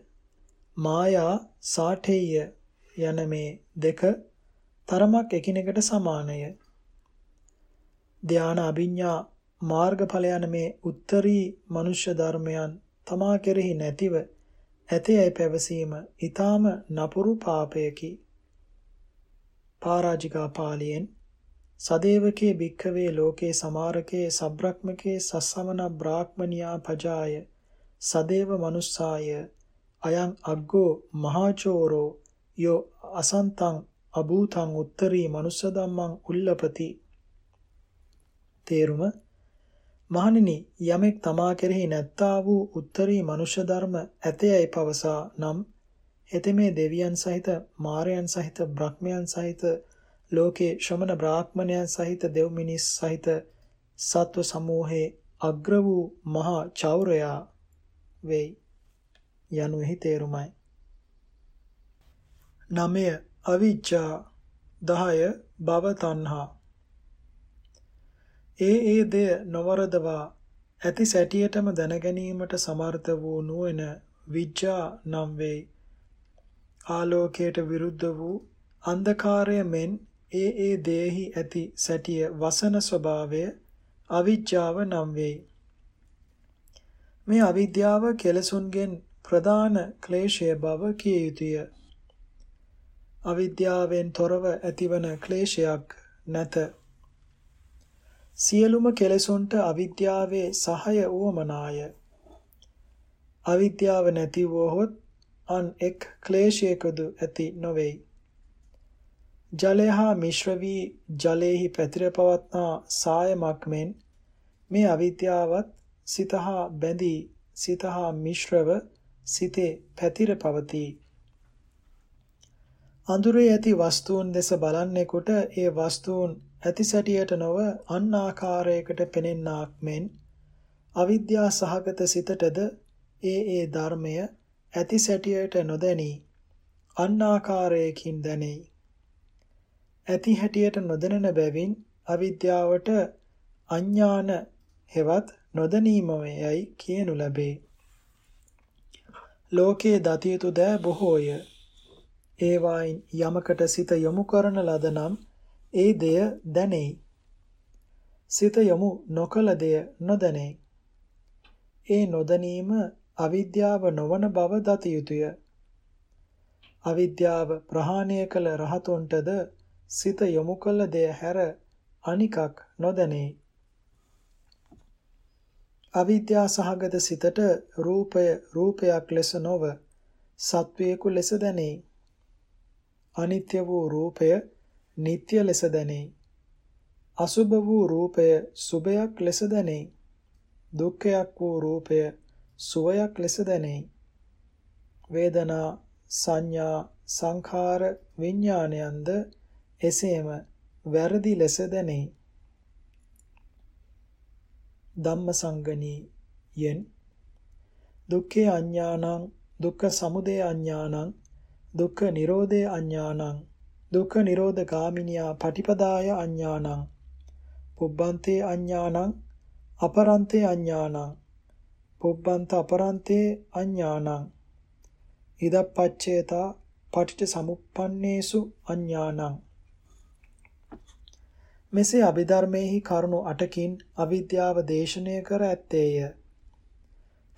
මායා සාඨේය යන මේ දෙක තරමක් එකිනෙකට සමානය. ධාන අභිඥා මාර්ගඵල යන මේ උත්තරී මනුෂ්‍ය ධර්මයන් තමා කෙරෙහි නැතිව ඇතේයි පැවසීම ඊටාම නපුරු පාපයකි. පරාජිකා පාළියෙන් සදේවකේ භික්ඛවේ ලෝකේ සමාරකේ සබ්‍රක්මකේ සස්සමන බ්‍රාහ්මනියා පජාය සදේව මනුස්සාය අයං අග්ගෝ මහාචෝරෝ යෝ අසන්තං අභූතං උත්තරී මනුස්ස ධම්මං උල්ලපති තේරුම මහණෙනි යමෙක් තමා කෙරෙහි නැත්තා වූ උත්තරී මනුෂ්‍ය ධර්ම ඇතයයි පවසා නම් හෙතෙමේ දෙවියන් සහිත මාරයන් සහිත බ්‍රහ්මයන් සහිත ලෝකේ ශ්‍රමණ බ්‍රාහ්මණයන් සහිත දෙව් මිනිස් සහිත සත්ව සමූහේ අග්‍ර වූ මහා චෞරයා වෙයි යනුෙහි තේරුමයි. 9 අවිජ්ජා 10 භව තණ්හා ඒ ඒ දෙය නොවරදවා ඇති සැටියටම දැනගැනීමට සමර්ථ වූ නුවණ විජ්ජා නම් වේ. ආලෝකයට විරුද්ධ වූ අන්ධකාරය මෙන් ඒ ඒ දේහි ඇති සැටිය වසන ස්වභාවය අවිජ්ජාව නම් වේ. මේ අවිද්‍යාව කෙලසුන්ගෙන් ප්‍රධාන ක්ලේශය බව කිය යුතුය. අවිද්‍යාවෙන් තොරව ඇතිවන ක්ලේශයක් නැත. සියලුම කෙලෙසුන්ට අවිද්‍යාවේ සහය උවමනාය. අවිද්‍යාව නැති වූහොත් අන් එක් ක්ලේශයකදු ඇති නොවේයි. ජලය හා මිශ්‍ර වී ජලයේහි පැතිර පවත්නා සායමක් මෙන් මේ අවිද්‍යාවත් සිතහා බැඳී සිතහා මිශ්‍රව සිතේ පැතිර පවතී. අඳුරේ ඇති වස්තුන් දෙස බලන්නෙකුට ඒ වස්තුන් ඇති සැටියට නොව අන් ආකාරයකට පෙනෙන්නාක් මෙන් අවිද්‍යා සහගත සිතටද ඒ ඒ ධර්මය ඇති සැටියට නොදැනී අන් ආකාරයකින් දැනේ. ඇති හැටියට නොදැනෙන බැවින් අවිද්‍යාවට අඥාන හෙවත් නොදැනීමයයි කියනු ලැබේ. ලෝකයේ දතියුතු දෑ බොහෝය. ඒවායින් යමකට සිත යොමු කරන ලද නම් ඒ දෙය දැනෙයි. සිත යොමු නොකල දෙය නොදැනෙයි. ඒ නොදැනීම අවිද්‍යාව නොවන බව දතියුතුය. අවිද්‍යාව ප්‍රහාණය කළ රහතුන්ටද සිත යොමු කළ දෙය හැර අනිකක් නොදැනේ. අවිද්‍යා සහගත සිතට රූපය රූපයක් ලෙස නොව සත්වයෙකු ලෙස දැනේ. අනිත්‍ය වූ රූපය නিত্য ලෙස දැනේ. අසුභ වූ රූපය සුභයක් ලෙස දැනේ. දුක්ඛයක් වූ රූපය සුවයක් ලෙස දැනේ. වේදනා සංඥා සංඛාර විඥානයන්ද එසේම වැරදි ලෙස දැනේ. ධම්මසංගණී යෙන් දුක්ඛේ අඥානං දුක්ඛ සමුදය අඥානං දුක්ඛ නිරෝධේ අඥානං දුක්ඛ නිරෝධ ගාමිනියා පටිපදාය අඥානං පුබ්බන්තේ අඥානං අපරන්තේ අඥානං පුබ්බන්ත අපරන්තේ අඥානං ඉදප්පච්චේතා පටිච්ච සමුප්පන්නේසු අඥානං මෙසේ අභිධර්මයේහි කරුණු 8කින් අවිද්‍යාව දේශනය කර ඇත්තේය.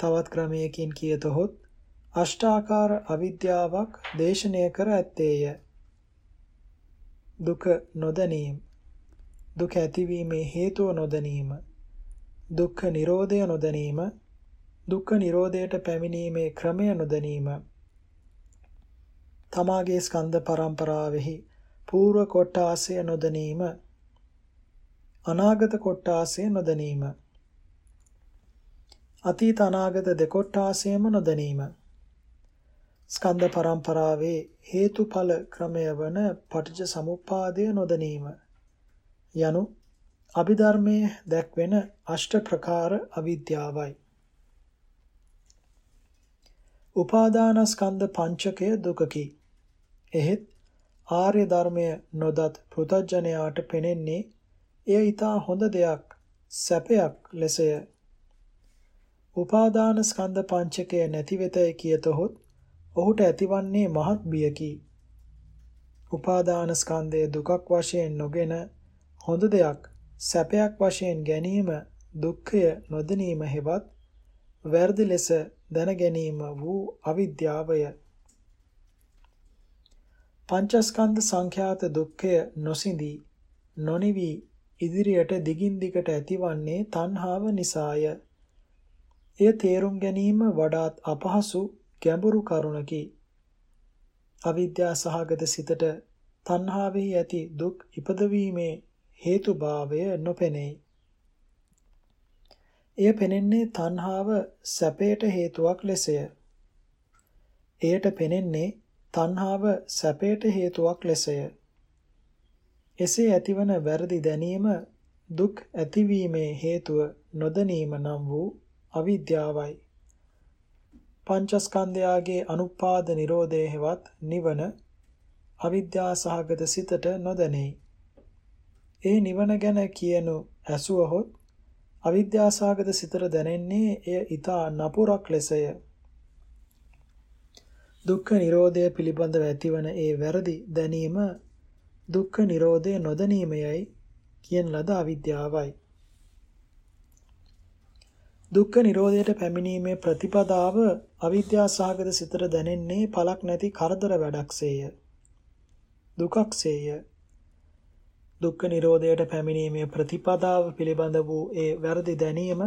තවත් ක්‍රමයකින් කියතොත් අෂ්ටාකාර අවිද්‍යාවක් දේශනය කර ඇත්තේය. දුක නොදැනීම. දුක ඇතිවීමේ හේතුව නොදැනීම. දුක්ඛ නිරෝධය නොදැනීම. දුක්ඛ නිරෝධයට පැමිණීමේ ක්‍රමය නොදැනීම. තමාගේ ස්කන්ධ පරම්පරාවෙහි పూర్ව කොටාසය නොදැනීම. අනාගත කොට්ටාසය නොදැනීම. අතීත අනාගත දෙකොට්ටාසයම නොදැනීම. ස්කන්ධ පරම්පරාවේ හේතුඵල ක්‍රමය වන පටිච්ච සමුප්පාදය නොදැනීම යනු අභිධර්මයේ දැක්වෙන අෂ්ට ප්‍රකාර අවිද්‍යාවයි. උපාදානස්කන්ධ පංචකය දුකකි. එහෙත් ආර්ය ධර්මය නොදත් පෘතජ්ජනයාට පෙනෙන්නේ එය ඊට හොඳ දෙයක් සැපයක් ලෙසය. උපාදාන ස්කන්ධ පංචකය නැති වෙතයි කියතොත් ඔහුට ඇතිවන්නේ මහත් බියකි. උපාදාන ස්කන්ධය දුකක් වශයෙන් නොගෙන හොඳ දෙයක් සැපයක් වශයෙන් ගැනීම දුක්ඛය නොදැනීම හෙවත් වැරදි ලෙස දැන ගැනීම වූ අවිද්‍යාවය. පංචස්කන්ධ සංඛ්‍යාත දුක්ඛය නොසිඳී නොනිවි ඉදිරියට දිගින් දිගට ඇතිවන්නේ තණ්හාව නිසාය. එය තේරුම් ගැනීම වඩාත් අපහසු ගැඹුරු කරුණකි. අවිද්‍යා සහගත සිතට තණ්හාවෙහි ඇති දුක් ඉපදවීමේ හේතුභාවය නොපෙනෙයි. එය පෙනෙන්නේ තණ්හාව සැපයට හේතුවක් ලෙසය. එයට පෙනෙන්නේ තණ්හාව සැපයට හේතුවක් ලෙසය. එසේ ඇතිවන වැරදි දැනීම දුක් ඇතිවීමේ හේතුව නොදැනීම නම් වූ අවිද්‍යාවයි. පංචස්කන්ධයාගේ අනුපාද නිරෝධය හෙවත් නිවන අවිද්‍යා සහගත සිතට නොදැනේ. ඒ නිවන ගැන කියනු ඇසුවහොත් අවිද්‍යා සහගත සිතට දැනෙන්නේ එය ඊතා නපුරක් ලෙසය. දුක්ඛ නිරෝධය පිළිබඳව ඇතිවන ඒ වැරදි දැනීම දුක්ඛ නිරෝධය නොදැනීමයයි කියන ලද අවිද්‍යාවයි. දුක්ඛ නිරෝධයට පැමිණීමේ ප්‍රතිපදාව අවිද්‍යා සහගත සිතට දැනෙන්නේ පලක් නැති කරදර වැඩක්සේය. දුකක්සේය. දුක්ඛ නිරෝධයට පැමිණීමේ ප්‍රතිපදාව පිළිබඳ වූ ඒ වැරදි දැනීම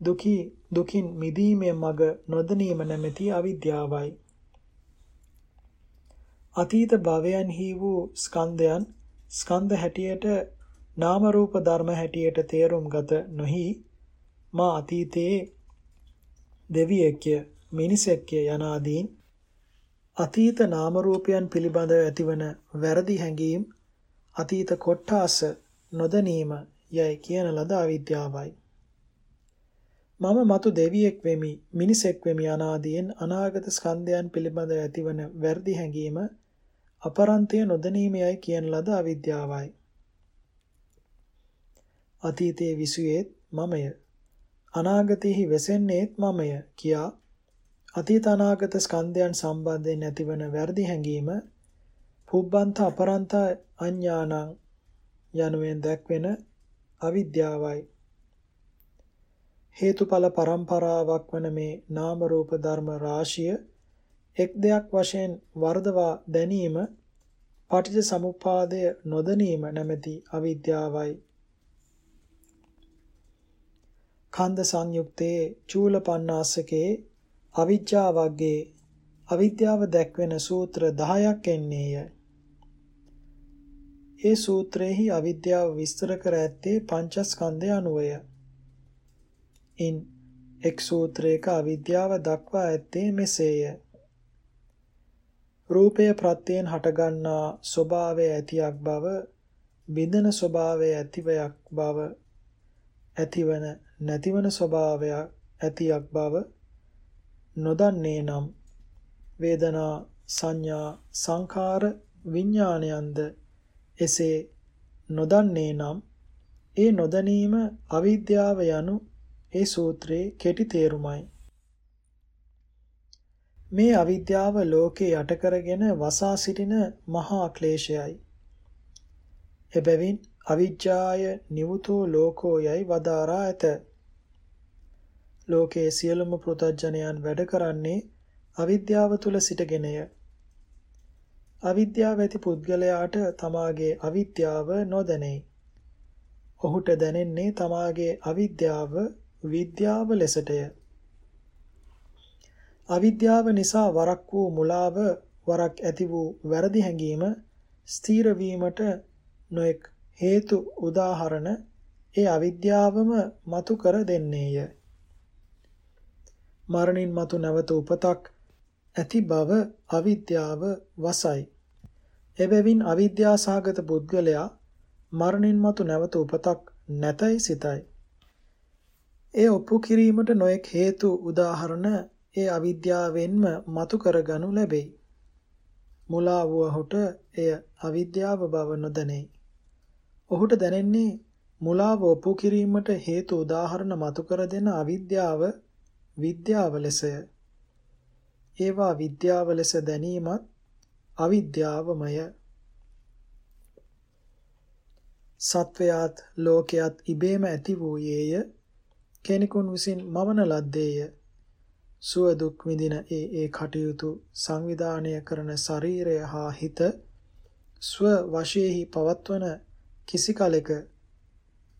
දුකි දුකින් මිදීමේ මඟ නොදැනීම නැමැති අවිද්‍යාවයි. අතීත භවයන්හි වූ ස්කන්ධයන් ස්කන්ධ හැටියට නාම රූප ධර්ම හැටියට තේරුම් ගත නොහි මා අතීතයේ දෙවියෙක්ය මිනිසෙක්ය යනාදීන් අතීත නාම රූපයන් පිළිබඳව ඇතිවන වැරදි හැඟීම් අතීත කොට්ටාස නොදැනීම යයි කියන ලද අවිද්‍යාවයි. මම මතු දෙවියෙක් වෙමි මිනිසෙක් වෙමි අනාදීන් අනාගත ස්කන්ධයන් පිළිබඳව ඇතිවන වැරදි හැඟීම අපරන්තය නොදැනීමයයි කියන ලද අවිද්‍යාවයි. අතීතයේ විසුයේත් මමය. අනාගතයෙහි වෙසෙන්නේත් මමය කියා අතීත අනාගත ස්කන්ධයන් සම්බන්ධයෙන් ඇතිවන වැරදි හැඟීම පුබ්බන්ත අපරන්ත අඥානං යනුවෙන් දැක්වෙන අවිද්‍යාවයි. හේතුඵල පරම්පරාවක් වන මේ නාම රූප ධර්ම රාශිය එක් දෙයක් වශයෙන් වර්ධවා දැනීම පටිච්ච සමුප්පාදය නොදැනීම නැමැති අවිද්‍යාවයි. කන්ද සංයුක්තයේ චූලපන්නාසකේ අවිජ්ජා වර්ගයේ අවිද්‍යාව දැක්වෙන සූත්‍ර 10ක් එන්නේය. ඒ සූත්‍රයේහි අවිද්‍යාව විස්තර කර ඇත්තේ පංචස්කන්ධය අනුවය. ඉන් එක් සූත්‍රයක අවිද්‍යාව දක්වා ඇත්තේ මෙසේය. රූපය ප්‍රත්‍යයෙන් හටගන්නා ස්වභාවය ඇතියක් බව බිඳන ස්වභාවය ඇතිවයක් බව ඇතිවන නැතිවන ස්වභාවයක් ඇතියක් බව නොදන්නේ නම් වේදනා සංඥා සංඛාර විඥානයන්ද එසේ නොදන්නේ නම් ඒ නොදැනීම අවිද්‍යාව යනු ඒ සූත්‍රයේ කෙටි තේරුමයි මේ අවිද්‍යාව ලෝකේ යට කරගෙන වසා සිටින මහා ක්ලේශයයි එබැවින් අවිජ්ජාය නිවුතෝ ලෝකෝ යයි වදාරා ඇත. ලෝකයේ සියලුම පෘතජ්ජනයන් වැඩ කරන්නේ අවිද්‍යාව තුල සිටගෙනය. අවිද්‍යාව ඇති පුද්ගලයාට තමාගේ අවිද්‍යාව නොදැනේ. ඔහුට දැනෙන්නේ තමාගේ අවිද්‍යාව විද්‍යාව ලෙසටය. අවිද්‍යාව නිසා වරක් වූ මුලාව වරක් ඇති වූ වැරදි හැඟීම ස්ථීර වීමට නොඑක් හේතු උදාහරණ ඒ අවිද්‍යාවම මතු කර දෙන්නේය. මරණින් මතු නැවත උපතක් ඇති බව අවිද්‍යාව වසයි. එබැවින් අවිද්‍යාසහගත පුද්ගලයා මරණින් මතු නැවත උපතක් නැතයි සිතයි. ඒ ඔප්පු කිරීමට නොඑක් හේතු උදාහරණ ඒ අවිද්‍යාවෙන්ම මතු කරගනු ලැබෙයි. මුලා වූහුට එය අවිද්‍යාව බව නොදැනේ. ඔහුට දැනෙන්නේ මුලාව ඔප්පු කිරීමට හේතු උදාහරණ මතු කර දෙන අවිද්‍යාව විද්‍යාව ලෙසය. ඒවා විද්‍යාව ලෙස දැනීමත් අවිද්‍යාවමය. සත්වයාත් ලෝකයක් ඉබේම ඇති වූයේය කෙනෙකුන් විසින් මවන ලද්දේය සුව දුක් විඳින ඒ ඒ කටයුතු සංවිධානය කරන ශරීරය හා හිත ස්ව වශයෙහි පවත්වන කිසි කලෙක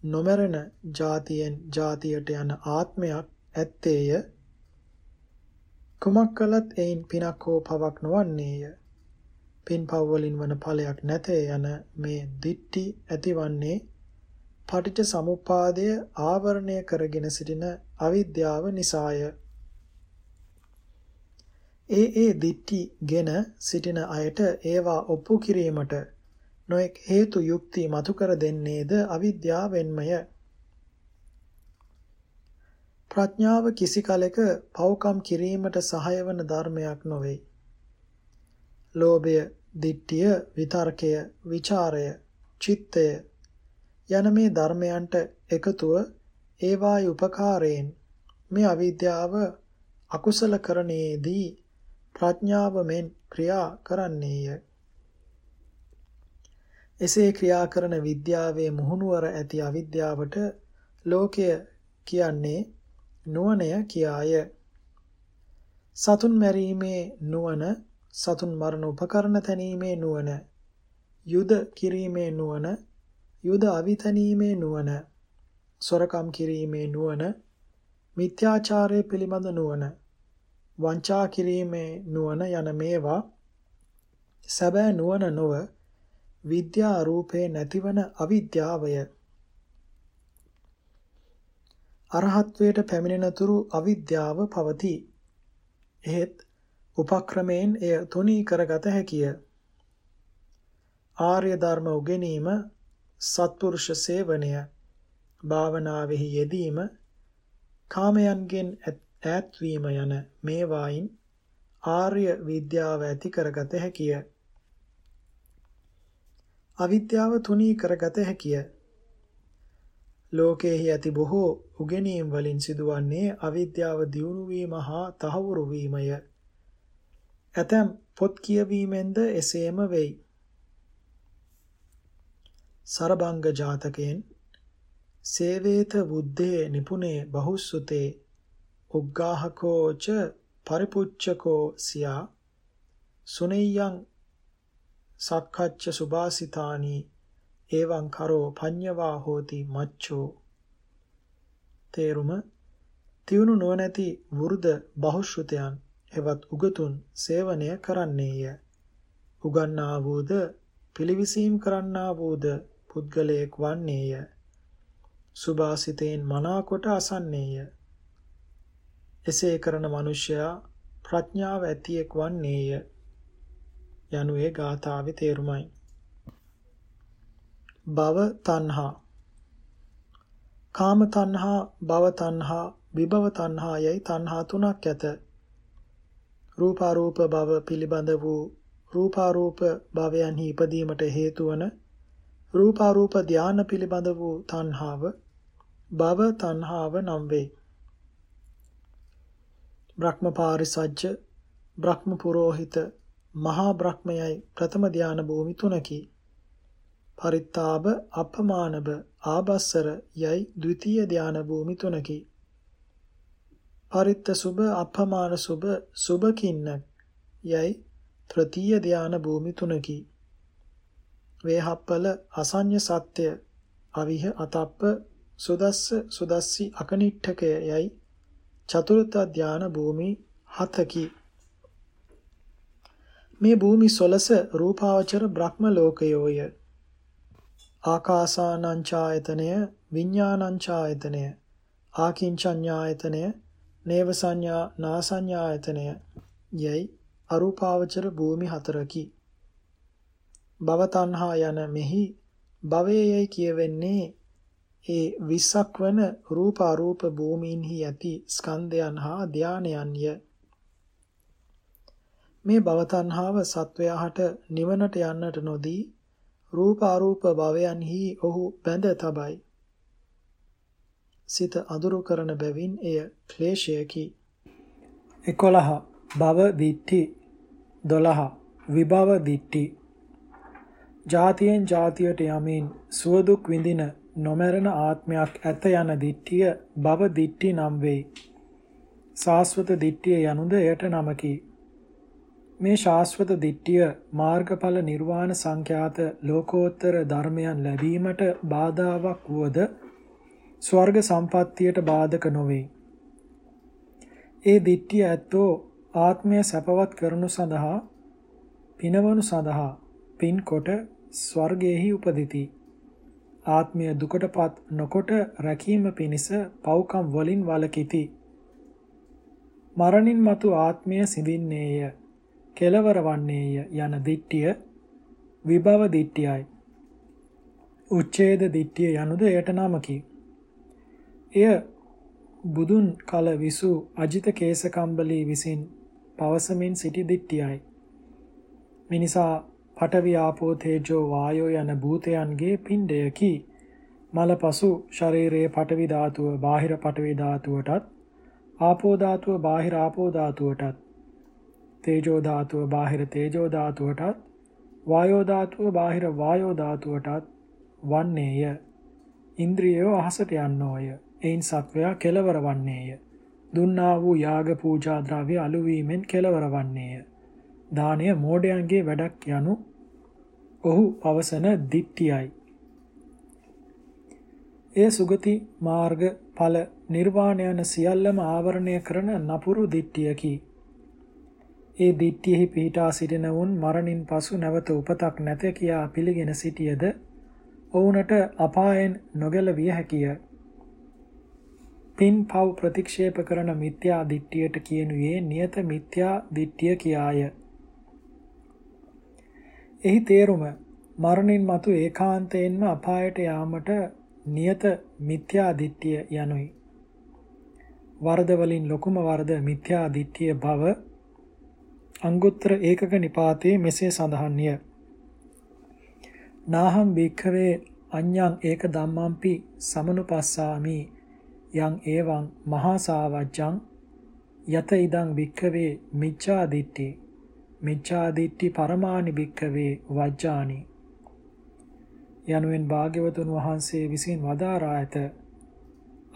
නොමරන જાතියෙන් જાතියට යන ආත්මයක් ඇත්තේය කුමක් කළත් එයින් පිනක් හෝ පවක් නොවන්නේය පින්පව් වලින් වන ඵලයක් නැතේ යන මේ දිට්ටි ඇතිවන්නේ පටිච්ච සමුප්පාදය ආවරණය කරගෙන සිටින අවිද්‍යාව නිසාය. ඒ ඒ දිට්ටිගෙන සිටින අයට ඒවා ඔප්පු කිරීමට නොඑක් හේතු යුක්ති මතු කර දෙන්නේද අවිද්‍යාවෙන්මය. ප්‍රඥාව කිසි කලෙක පව්කම් කිරීමට සහාය වන ධර්මයක් නොවේ. ලෝභය, දිට්ඨිය, විතර්කය, ਵਿਚාරය, චිත්තය යන මේ ධර්මයන්ට එකතුව ඒවායි උපකාරයෙන් මේ අවිද්‍යාව අකුසල කරණයේදී ප්‍රඥාව මෙන් ක්‍රියා කරන්නේය. එසේ ක්‍රියා කරන විද්‍යාවේ මුහුණුවර ඇති අවිද්‍යාවට ලෝකය කියන්නේ නුවණය කියාය. සතුන් මැරීමේ නුවණ සතුන් මරණ උපකරණ තැනීමේ නුවණ යුද කිරීමේ නුවණ යුද අවිතැනීමේ නුවණ සොරකම් කිරීමේ නුවණ මිත්‍යාචාරය පිළිබඳ නුවණ වංචා කිරීමේ නුවණ යන මේවා සැබෑ නුවණ නොව විද්‍යා රූපේ නැතිවන අවිද්‍යාවය අරහත්වයට පැමිණෙන තුරු අවිද්‍යාව පවතී එහෙත් උපක්‍රමයෙන් එය තුනී කරගත හැකිය. ආර්ය ධර්ම උගෙනීම, සත්පුරුෂ සේවනය, භාවනාවෙහි යෙදීම, කාමයන්ගෙන් ඈත්වීම යන මේවායින් ආර්ය විද්‍යාව ඇති කරගත හැකිය. අවිද්‍යාව තුනී කරගත හැකිය. ලෝකයේහි ඇති බොහෝ උගෙනීම් වලින් සිදුවන්නේ අවිද්‍යාව දියුණු වීම හා තහවුරු වීමය. ඇතැම් පොත් කියවීමෙන්ද එසේම වෙයි. සරබංග ජාතකයෙන් සේවේත බුද්ධේ නිපුනේ බහුසුතේ උග්ගාහකෝච පරිපුච්ඡකෝ සියා සුනෙය්‍යං සක්කච්ඡ සුභාසිතානි එවං කරෝ පඤ්ඤවා හෝති මච්චෝ තේරුම තියුණු නොනැති වෘද බහුශ්‍රතයන් එවත් උගතුන් සේවනය කරන්නේය. උගන්නා වූද පිළිවිසීම් කරන්නා වූද පුද්ගලයෙක් වන්නේය. සුභාසිතෙන් මනාකොට අසන්නේය. එසේ කරන මිනිසයා ප්‍රඥාව ඇතියෙක් වන්නේය. යනුවේ ගාථාවේ තේරුමයි. භව තණ්හා කාම තණ්හා භව තණ්හා විභව තණ්හා යයි තණ්හා තුනක් ඇත. රූපාරූප භව පිළිබඳ වූ රූපාරූප භවයන්හි ඉපදීමට හේතු වන රූපාරූප ධානය පිළිබඳ වූ තණ්හාව භව තණ්හාව නම් වේ. බ්‍රහ්ම පාරිසජ්ජ බ්‍රහ්ම පුරෝහිත මහා බ්‍රහ්මයයි ප්‍රථම ධාන භූමි තුනකි. පරිත්තාබ අපමානබ ආබස්සර යයි ද්විතීය ධාන භූමි තුනකි. පරිත්ත සුභ අපමාන සුභ සුභකින්න යයි තෘතීය ධාන භූමි තුනකි. වේහප්පල අසඤ්ඤ සත්‍ය අවිහ අතප්ප සුදස්ස සුදස්සි අකනිට්ඨකය යයි චතුර්ථ ධාන භූමි හතකි. මේ භූමි 16 රූපාවචර බ්‍රහ්ම ලෝකයෝය. ආකාසානංචායතනය විඥානංචායතනය ආකින්චඤ්ඤායතනය නේව සංඥා නා සංඥායතනය යයි අරූපාවචර භූමි හතරකි. භව තණ්හා යන මෙහි භවයයි කියවෙන්නේ ඒ 20ක් වන රූප අරූප භූමීන්හි ඇති ස්කන්ධයන් හා ධානයන්ය. මේ භව තණ්හාව සත්වයාට නිවනට යන්නට නොදී රූප අරූප භවයන්හි ඔහු බැඳ තබයි. සිත අඳුරු කරන බැවින් එය ක්ලේශයකි. 11 භව දිට්ඨි 12 විභව දිට්ඨි ජාතියෙන් ජාතියට යමින් සුවදුක් විඳින නොමරන ආත්මයක් ඇත යන දිට්ඨිය භව දිට්ඨි නම් වෙයි. සාස්වත දිට්ඨිය යනුද එයට නමකි. මේ ශාස්වත දිට්ඨිය මාර්ගඵල නිර්වාණ සංඛ්‍යාත ලෝකෝත්තර ධර්මයන් ලැබීමට බාධාවක් වුවද ස්වර්ග සම්පත්තියට බාධක නොවේ. ඒ දිට්ඨිය ඇත්තෝ ආත්මය සැපවත් කරනු සඳහා පිනවනු සඳහා පින් කොට ස්වර්ගයේහි උපදිති. ආත්මය දුකටපත් නොකොට රැකීම පිණිස පව්කම් වලින් වළකිති. මරණින් මතු ආත්මය සිඳින්නේය. කෙලවර වන්නේය යන දිට්ඨිය විභව දිට්ඨියයි. උච්ඡේද දිට්ඨිය යනුද එයට නමකි. එය බුදුන් කල විසු අජිත කේසකම්බලී විසින් පවසමින් සිටි දිට්ඨියයි. මිනිසා පඨවි ආපෝ තේජෝ වායෝ යන භූතයන්ගේ පිණ්ඩයකි. මලපසු ශරීරයේ පඨවි ධාතුව බාහිර පඨවි ධාතුවටත් ආපෝ ධාතුව බාහිර ආපෝ ධාතුවටත් තේජෝ ධාතුව බාහිර තේජෝ ධාතුවටත් වායෝ ධාතුව බාහිර වායෝ ධාතුවටත් වන්නේය. ඉන්ද්‍රියෝ අහසට යන්නෝය. එයින් සත්වයා කෙලවර වන්නේය. දුන්නා වූ යාග පූජා ද්‍රව්‍ය අලුවීමෙන් කෙලවර වන්නේය. දානය මෝඩයන්ගේ වැඩක් යනු ඔහු පවසන දිට්ඨියයි. එය සුගති මාර්ග ඵල නිර්වාණ යන සියල්ලම ආවරණය කරන නපුරු දිට්ඨියකි. ඒ දිට්ඨියෙහි පිහිටා සිටින උන් මරණින් පසු නැවත උපතක් නැත කියා පිළිගෙන සිටියද ඔවුන්ට අපායෙන් නොගැලවිය හැකිය. පින් පව් ප්‍රතික්ෂේප කරන මිත්‍යා දිට්ඨියට කියනුවේ නියත මිත්‍යා දිට්ඨිය කියාය. එහි තේරුම මරණින් මතු ඒකාන්තයෙන්ම අපායට යාමට නියත මිත්‍යා දිට්ඨිය යනුයි. වරද වලින් ලොකුම වරද මිත්‍යා දිට්ඨිය බව අංගුත්තර ඒකක නිපාතේ මෙසේ සඳහන්ය. නාහම් භික්ඛවේ අඤ්ඤං ඒක ධම්මම්පි සමනුපස්සාමි. යං ඒවං මහා සාවජ්ජං යත ඉදං භික්ඛවේ මිච්ඡා දිට්ඨි මිච්ඡාදිට්ඨි පරමානි භික්කවේ වජ්ජානි. යනුවෙන් භාග්‍යවතුන් වහන්සේ විසින් වදාරා ඇත.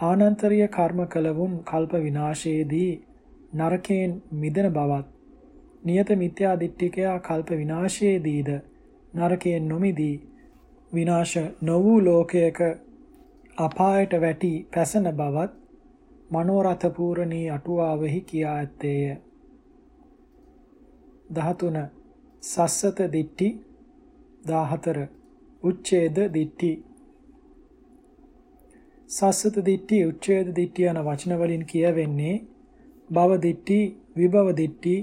ආනන්තරීය කර්ම කළවුන් කල්ප විනාශයේදී නරකයෙන් මිදෙන බවත් නියත මිත්‍යා දිට්ඨිකයා කල්ප විනාශයේදීද? නරකයෙන් නොමිදී විනාශ නො වූ ලෝකයක අපායට වැටි පැසෙන බවත් මනෝරථ පූර්ණී අටුවාවෙහි කියා ඇත්තේය. 13 සස්සත දිට්ටි 14 උච්ඡේද දිට්ටි සස්සත දිට්ටි උච්ඡේද දිට්ටි යන වචන වලින් කියවෙන්නේ භව දිට්ටි විභව දිට්ටි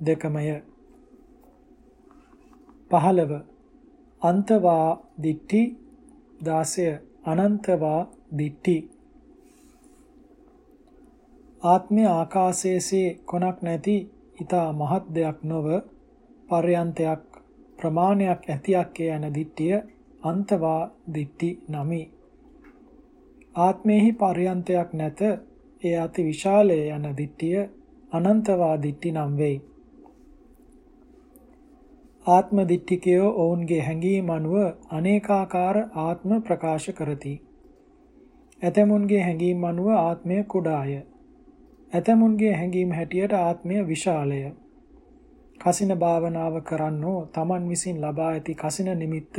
දෙකමය 15 අන්තවා දිට්ටි 16 අනන්තවා දිට්ටි ආත්මය ආකාශයේසේ කොනක් නැති ඊතා මහත් දෙයක් නොව පර්යන්තයක් ප්‍රමාණයක් ඇතියක් යන දිට්ඨිය අන්තවා දිට්ඨි නමි. ආත්මේහි පර්යන්තයක් නැත ඒ අති විශාලය යන දිට්ඨිය අනන්තවා දිට්ඨි නම් වෙයි. ආත්ම දිට්ඨිකයෝ ඔවුන්ගේ හැඟීම් අනුව අනේකාකාර ආත්ම ප්‍රකාශ කරති. ඇතමුන්ගේ හැඟීම් අනුව ආත්මය කුඩාය. ඇතමුන්ගේ හැඟීම් හැටියට ආත්මය විශාලය. කසින භාවනාව කරන්නෝ Taman විසින් ලබා ඇති කසින නිමිත්ත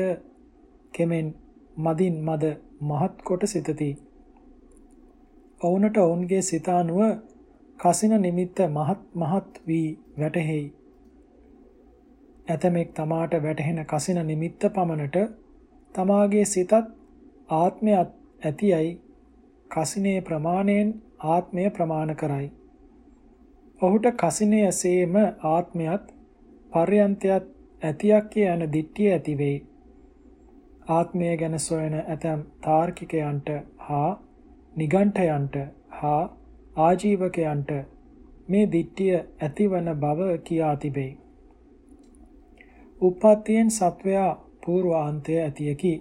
කෙමෙන් මදින් මද මහත් කොට සිතති. ඔවුන්ට ඔවුන්ගේ සිත අනුව කසින නිමිත්ත මහත් මහත් වී වැටහෙයි. ඇතමෙක් තමාට වැටහෙන කසින නිමිත්ත පමණට තමාගේ සිතත් ආත්මයත් ඇතියයි කසිනේ ප්‍රමාණයෙන් ආත්මය ප්‍රමාණ කරයි. ඔහුට කසිනයසේම ආත්මයත් පර්යන්තයත් ඇතියක් යන දිට්ඨිය ඇති වෙයි. ආත්මය ගැන සොයන ඇතම් තාර්කිකයන්ට හා නිගණ්ඨයන්ට හා ආජීවකයන්ට මේ දිට්ඨිය ඇතිවන බව කියා තිබේ. උප්පත්තියෙන් සත්වයා పూర్වාන්තය ඇතියකි.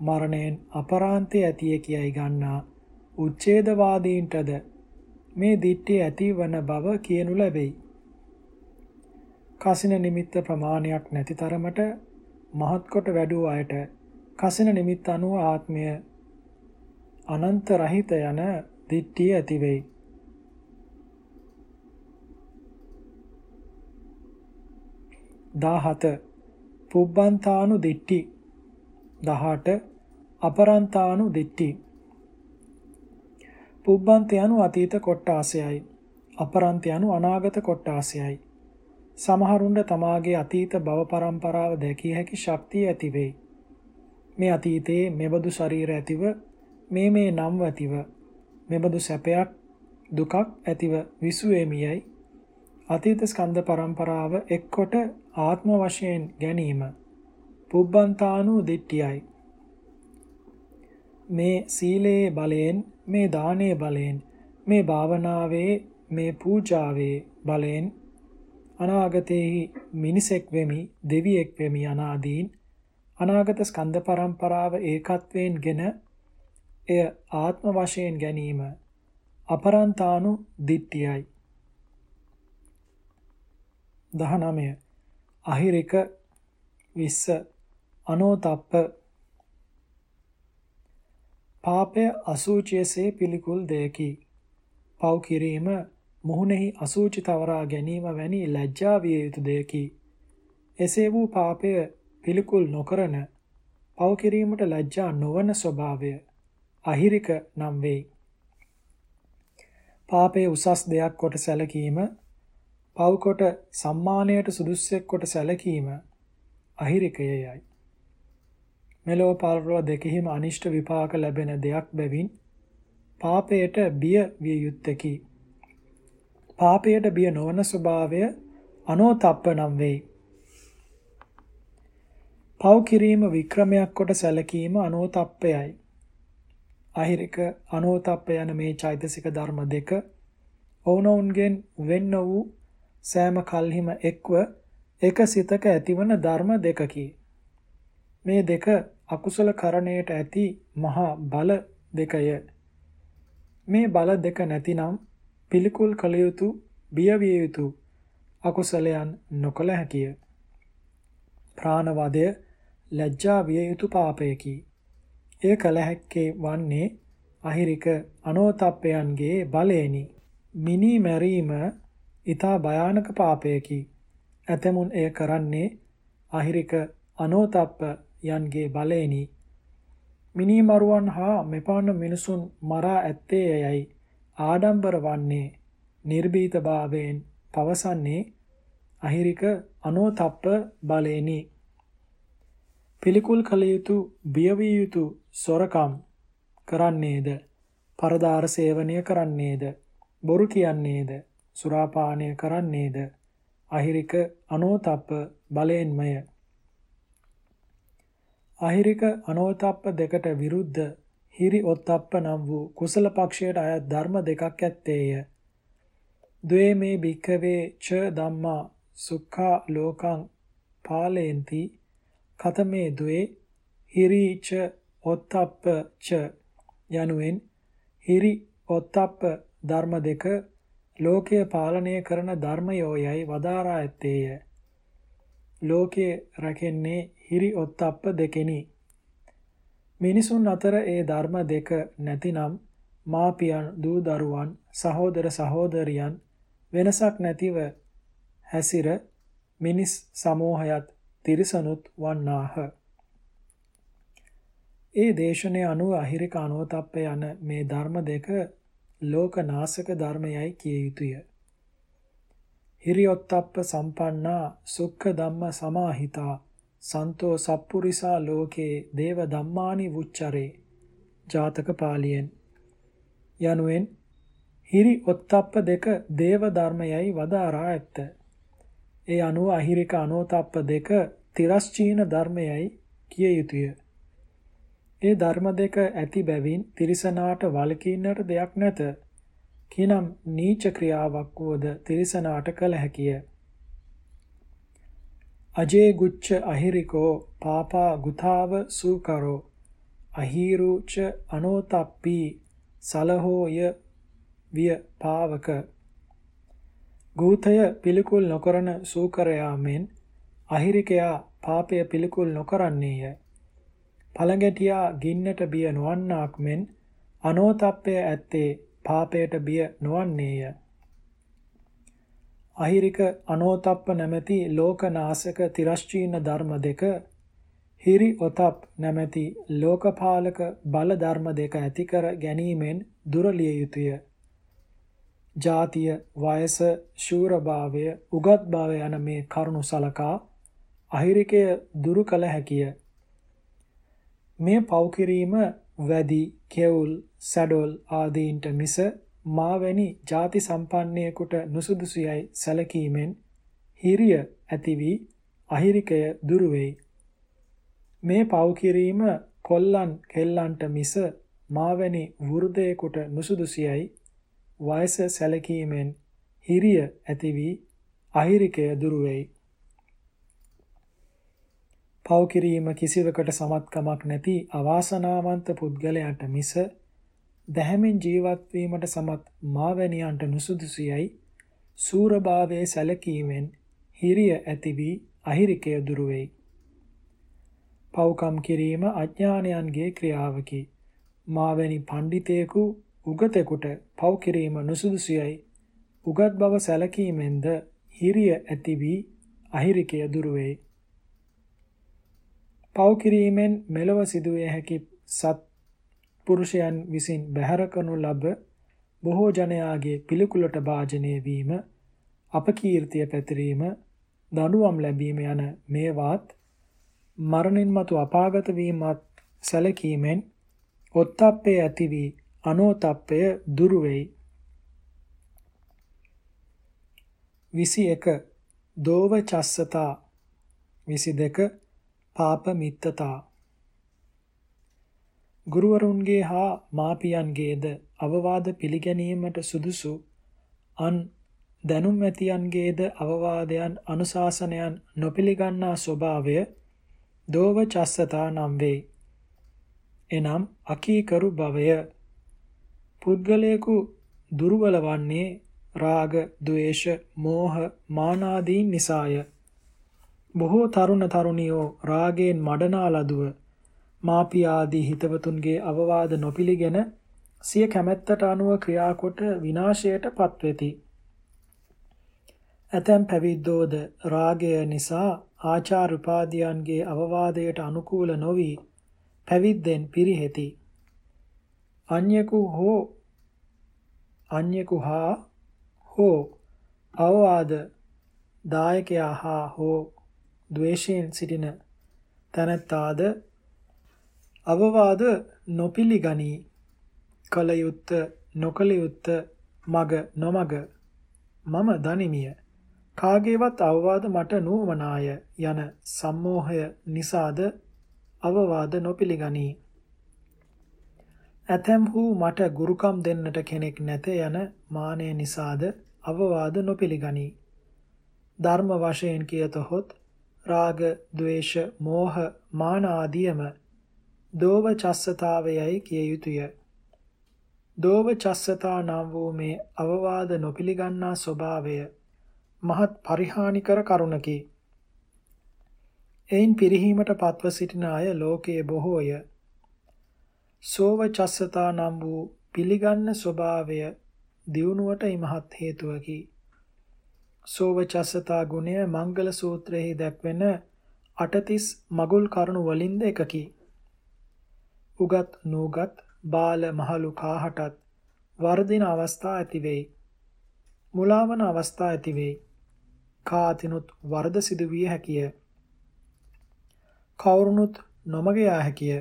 මරණයෙන් අපරාන්තය ඇතිය කියයි ගන්නා උච්ඡේදවාදීන්ටද මේ දිට්ඨිය ඇතිවන බව කියනු ලැබෙයි. කසින නිමිත්ත ප්‍රමාණයක් නැති තරමට මහත් කොට වැඩූ අයට කසින නිමිත්ත අනුව ආත්මය අනන්ත රහිත යන දිට්ඨිය ඇති වෙයි. 17 පුබ්බන්තානු දිට්ටි. 18 අපරන්තානු දිට්ටි. පුබ්බන්ත යනු අතීත කොට්ටාසයයි. අපරන්ත යනු අනාගත කොට්ටාසයයි. සමහරුන්ට තමාගේ අතීත භව පරම්පරාව දැකිය හැකි ශක්තිය ඇති වෙයි මේ අතීතයේ මෙබඳු ශරීර ඇතිව මේ මේ නම් ඇතිව මෙබඳු සැපයක් දුකක් ඇතිව විසුවේමියයි අතීත ස්කන්ධ පරම්පරාව එක්කොට ආත්ම වශයෙන් ගැනීම පුබ්බන්තානු දිට්ඨියයි. මේ සීලේ බලයෙන් මේ දානයේ බලයෙන් මේ භාවනාවේ මේ පූජාවේ බලයෙන් අනාගතේහි මිනිසෙක් වෙමි දෙවියෙක් වෙමි අනාදීන් අනාගත ස්කන්ධ පරම්පරාව ඒකත්වයෙන්ගෙන එය ආත්ම වශයෙන් ගැනීම අපරන්තානු දිට්ඨියයි. 19 අහිරික 20 අනෝතප්ප පාපය අසූචියසේ පිළිකුල් දෙකි. පව් කිරීම මුහුණෙහි අසූචි තවරා ගැනීම වැනි ලැජ්ජා විය යුතු දෙකි. එසේ වූ පාපය පිළිකුල් නොකරන පව් කිරීමට ලැජ්ජා නොවන ස්වභාවය අහිරික නම් වෙයි. පාපයේ උසස් දෙයක් කොට සැලකීම පව්කොට සම්මානයට සුදුස්සෙක් කොට සැලකීම අහිරිකයයි. මෙලොව පරලොව දෙකෙහිම අනිෂ්ට විපාක ලැබෙන දෙයක් බැවින් පාපයට බිය විය යුත්තේකි. පාපයට බිය නොවන ස්වභාවය අනෝතප්ප නම් වෙයි. පව් කිරීම වික්‍රමයක් කොට සැලකීම අනෝතප්පයයි. අහිරික අනෝතප්ප යන මේ චෛතසික ධර්ම දෙක ඔවුනොවුන්ගෙන් වෙන්න වූ සෑම කල්හිම එක්ව එක සිතක ඇතිවන ධර්ම දෙකකි. මේ දෙක අකුසල කරණයට ඇති මහා බල දෙකය. මේ බල දෙක නැතිනම් පිළිකුල් කළ යුතු බිය විය යුතු අකුසලයන් නොකළ හැකිය. ප්‍රාණවදය ලැජ්ජා විය යුතු පාපයකි. එය කළ හැක්කේ වන්නේ අහිරික අනෝතප්පයන්ගේ බලයෙනි. මිනි මැරීම ඊතා භයානක පාපයකි. ඇතමුන් එය කරන්නේ අහිරික අනෝතප්ප යන්ගේ බලයෙනි. මිනිමරුවන් හා මෙපාන මිනිසුන් මරා ඇත්තේ යයි ආඩම්බර වන්නේ නිර්භීත භාවයෙන් පවසන්නේ අහිරික අනෝතප්ප බලයෙනි. පිළිකුල් කළ යුතු බියවිය යුතු සොරකම් කරන්නේද පරදාර සේවනය කරන්නේද බොරු කියන්නේද සුරාපානය කරන්නේද? අහිරික අනෝතප්ප බලයෙන්මය. අහිරික අනෝතප්ප දෙකට විරුද්ධ හිරි ඔත්තප්ප නම් වූ කුසල පක්ෂයට අයත් ධර්ම දෙකක් ඇත්තේය. ද්වේ මේ භික්ඛවේ ච ධම්මා සුඛා ලෝකං පාලයන්ති කතමේ ද්වේ හිරි ච ඔත්තප්ප ච යනුවෙන් හිරි ඔත්තප්ප ධර්ම දෙක ලෝකය පාලනය කරන ධර්මයෝයයි වදාරා ඇත්තේය. ලෝකයේ රැකෙන්නේ හිරි ඔත්තප්ප දෙකෙනි. මිනිසුන් අතර ඒ ධර්ම දෙක නැතිනම් මාපියන් දූ දරුවන් සහෝදර සහෝදරියන් වෙනසක් නැතිව හැසිර මිනිස් සමූහයත් තිරිසනුත් වන්නාහ. ඒ දේශනය අනුව අහිරික අනුවතප්ප යන මේ ධර්ම දෙක ලෝකනාශක ධර්මයයි කිය යුතුය. හිරියොත්තප්ප සම්පන්නා සුක්ඛ ධම්ම සමාහිතා සන්තෝ සප්පුරිසා ලෝකේ දේව ධම්මානි වුච්චරේ ජාතක පාලියෙන් යනුවෙන් හිරි ඔත්තප්ප දෙක දේව ධර්මයයි වදාරා ඇත්ත. ඒ අනුව අහිරික අනෝතප්ප දෙක තිරස්චීන ධර්මයයි කිය යුතුය. ඒ ධර්ම දෙක ඇති බැවින් තිරිසනාට වලකින්නට දෙයක් නැත. කිනම් නීච ක්‍රියාවක් වුවද තිරිසනාට කළ හැකිය. අජේ ගුච්ච අහිරිකෝ පාපා ගුතාව සූකරෝ අහිරුච අනෝතප්පී සලහෝය විය පාවක ගූතය පිළිකුල් නොකරන සූකරයා මෙන් අහිරිකයා පාපය පිළිකුල් නොකරන්නේය. පළඟැටියා ගින්නට බිය නොවන්නාක් මෙන් අනෝතප්පය ඇත්තේ පාපයට බිය නොවන්නේය. අහිරික අනෝතප්ප නැමැති ලෝකනාශක තිරස්චීන ධර්ම දෙක හිරි ඔතප් නැමැති ලෝකපාලක බල ධර්ම දෙක ඇති කර ගැනීමෙන් දුරලිය යුතුය. ජාතිය, වයස, ශූරභාවය, උගත්භාවය යන මේ කරුණු සලකා අහිරිකය දුරු කළ හැකිය. මේ පව් කිරීම වැඩි, කෙවුල්, සැඩොල් ආදීන්ට මිස මාවැනි ಜಾති සම්පන්නයෙකුට නුසුදුසුයයි සැලකීමෙන් හිරිය ඇති වී අහිරිකය දුරු වෙයි. මේ පව් කිරීම කොල්ලන් කෙල්ලන්ට මිස මාවැනි වෘදයෙකුට නුසුදුසුයයි වයස සැලකීමෙන් හිරිය ඇති වී අහිරිකය දුරු වෙයි. පව් කිරීම කිසිවකට සමත්කමක් නැති අවාසනාවන්ත පුද්ගලයන්ට මිස දැහැමින් ජීවත් වීමට සමත් මාවැනියන්ට නුසුදුසුයයි සූරභාවයේ සැලකීමෙන් හිරිය ඇති වී අහිරිකය දුරු වෙයි. පව්කම් කිරීම අඥානයන්ගේ ක්‍රියාවකි. මාවැනි පඬිතේකු උගතෙකුට පව් කිරීම නුසුදුසුයයි උගත් බව සැලකීමෙන්ද හිරිය ඇති වී අහිරිකය දුරු වෙයි. පව් කිරීමෙන් මෙලව සිදුවේ හැකි සත් පුරුෂයන් විසින් බැහැර කරනු ලබ බොහෝ ජනයාගේ පිළිකුලට භාජනය වීම අපකීර්තිය පැතිරීම දඬුවම් ලැබීම යන මේවාත් මරණින් මතු අපාගත වීමත් සැලකීමෙන් ඔත්තප්පේ ඇති වී අනෝතප්පය දුරු වෙයි. 21 දෝව චස්සතා 22 පාප මිත්තතා ගුරුවරුන්ගේ හා මාපියන්ගේද අවවාද පිළිගැනීමට සුදුසු අන් දැනුම් ඇතියන්ගේද අවවාදයන් අනුශාසනයන් නොපිළිගන්නා ස්වභාවය දෝව චස්සතා නම් වේ. එනම් අකීකරු භවය පුද්ගලයෙකු දුර්වල වන්නේ රාග, ద్వේෂ, මෝහ, මානාදීන් නිසාය. බොහෝ තරුණ තරුණියෝ රාගයෙන් මඩනා ලදුව මාපිය ආදී හිතවතුන්ගේ අවවාද නොපිළිගෙන සිය කැමැත්තට අනුව ක්‍රියාකොට විනාශයට පත්වෙති. ඇතැම් පැවිද්දෝද රාගය නිසා ආචාර උපාධියන්ගේ අවවාදයට අනුකූල නොවි පැවිද්දෙන් පිරිහෙති. අඤ්ඤකු හෝ අඤ්ඤකු හා හෝ අවවාද දායකයා හා හෝ ද්වේෂයෙන් සිටින තැනැත්තාද අවවාද නොපිළිගනී. කල යුත්ත නොකල යුත්ත මග නොමග. මම දනිමිය. කාගේවත් අවවාද මට නුවමනාය යන සම්මෝහය නිසාද අවවාද නොපිළිගනී. ඇතැම්හු මට ගුරුකම් දෙන්නට කෙනෙක් නැත යන මානය නිසාද අවවාද නොපිළිගනී. ධර්ම වශයෙන් කියතොත් රාග, ద్వේෂ, මෝහ, මාන ආදියම දෝව චස්සතාවයයි කිය යුතුය. දෝව චස්සතා නම් වූ මේ අවවාද නොපිළිගන්නා ස්වභාවය මහත් පරිහානිකර කරුණකි. එයින් පිරිහීමට පත්ව සිටින අය ලෝකයේ බොහෝය. සෝව චස්සතා නම් වූ පිළිගන්න ස්වභාවය දියුණුවට ඉමහත් හේතුවකි. සෝවචස්සතා ගුණය මංගල සූත්‍රයෙහි දැක්වෙන 38 මගුල් කරුණු වලින්ද එකකි. උගත් නූගත් බාල මහලු කාහටත් වර්ධින අවස්ථා ඇති වෙයි. මුලාවන අවස්ථා ඇති වෙයි. කාතිනුත් වර්ධ සිදු විය හැකිය. කවුරුනුත් නොමග යා හැකිය.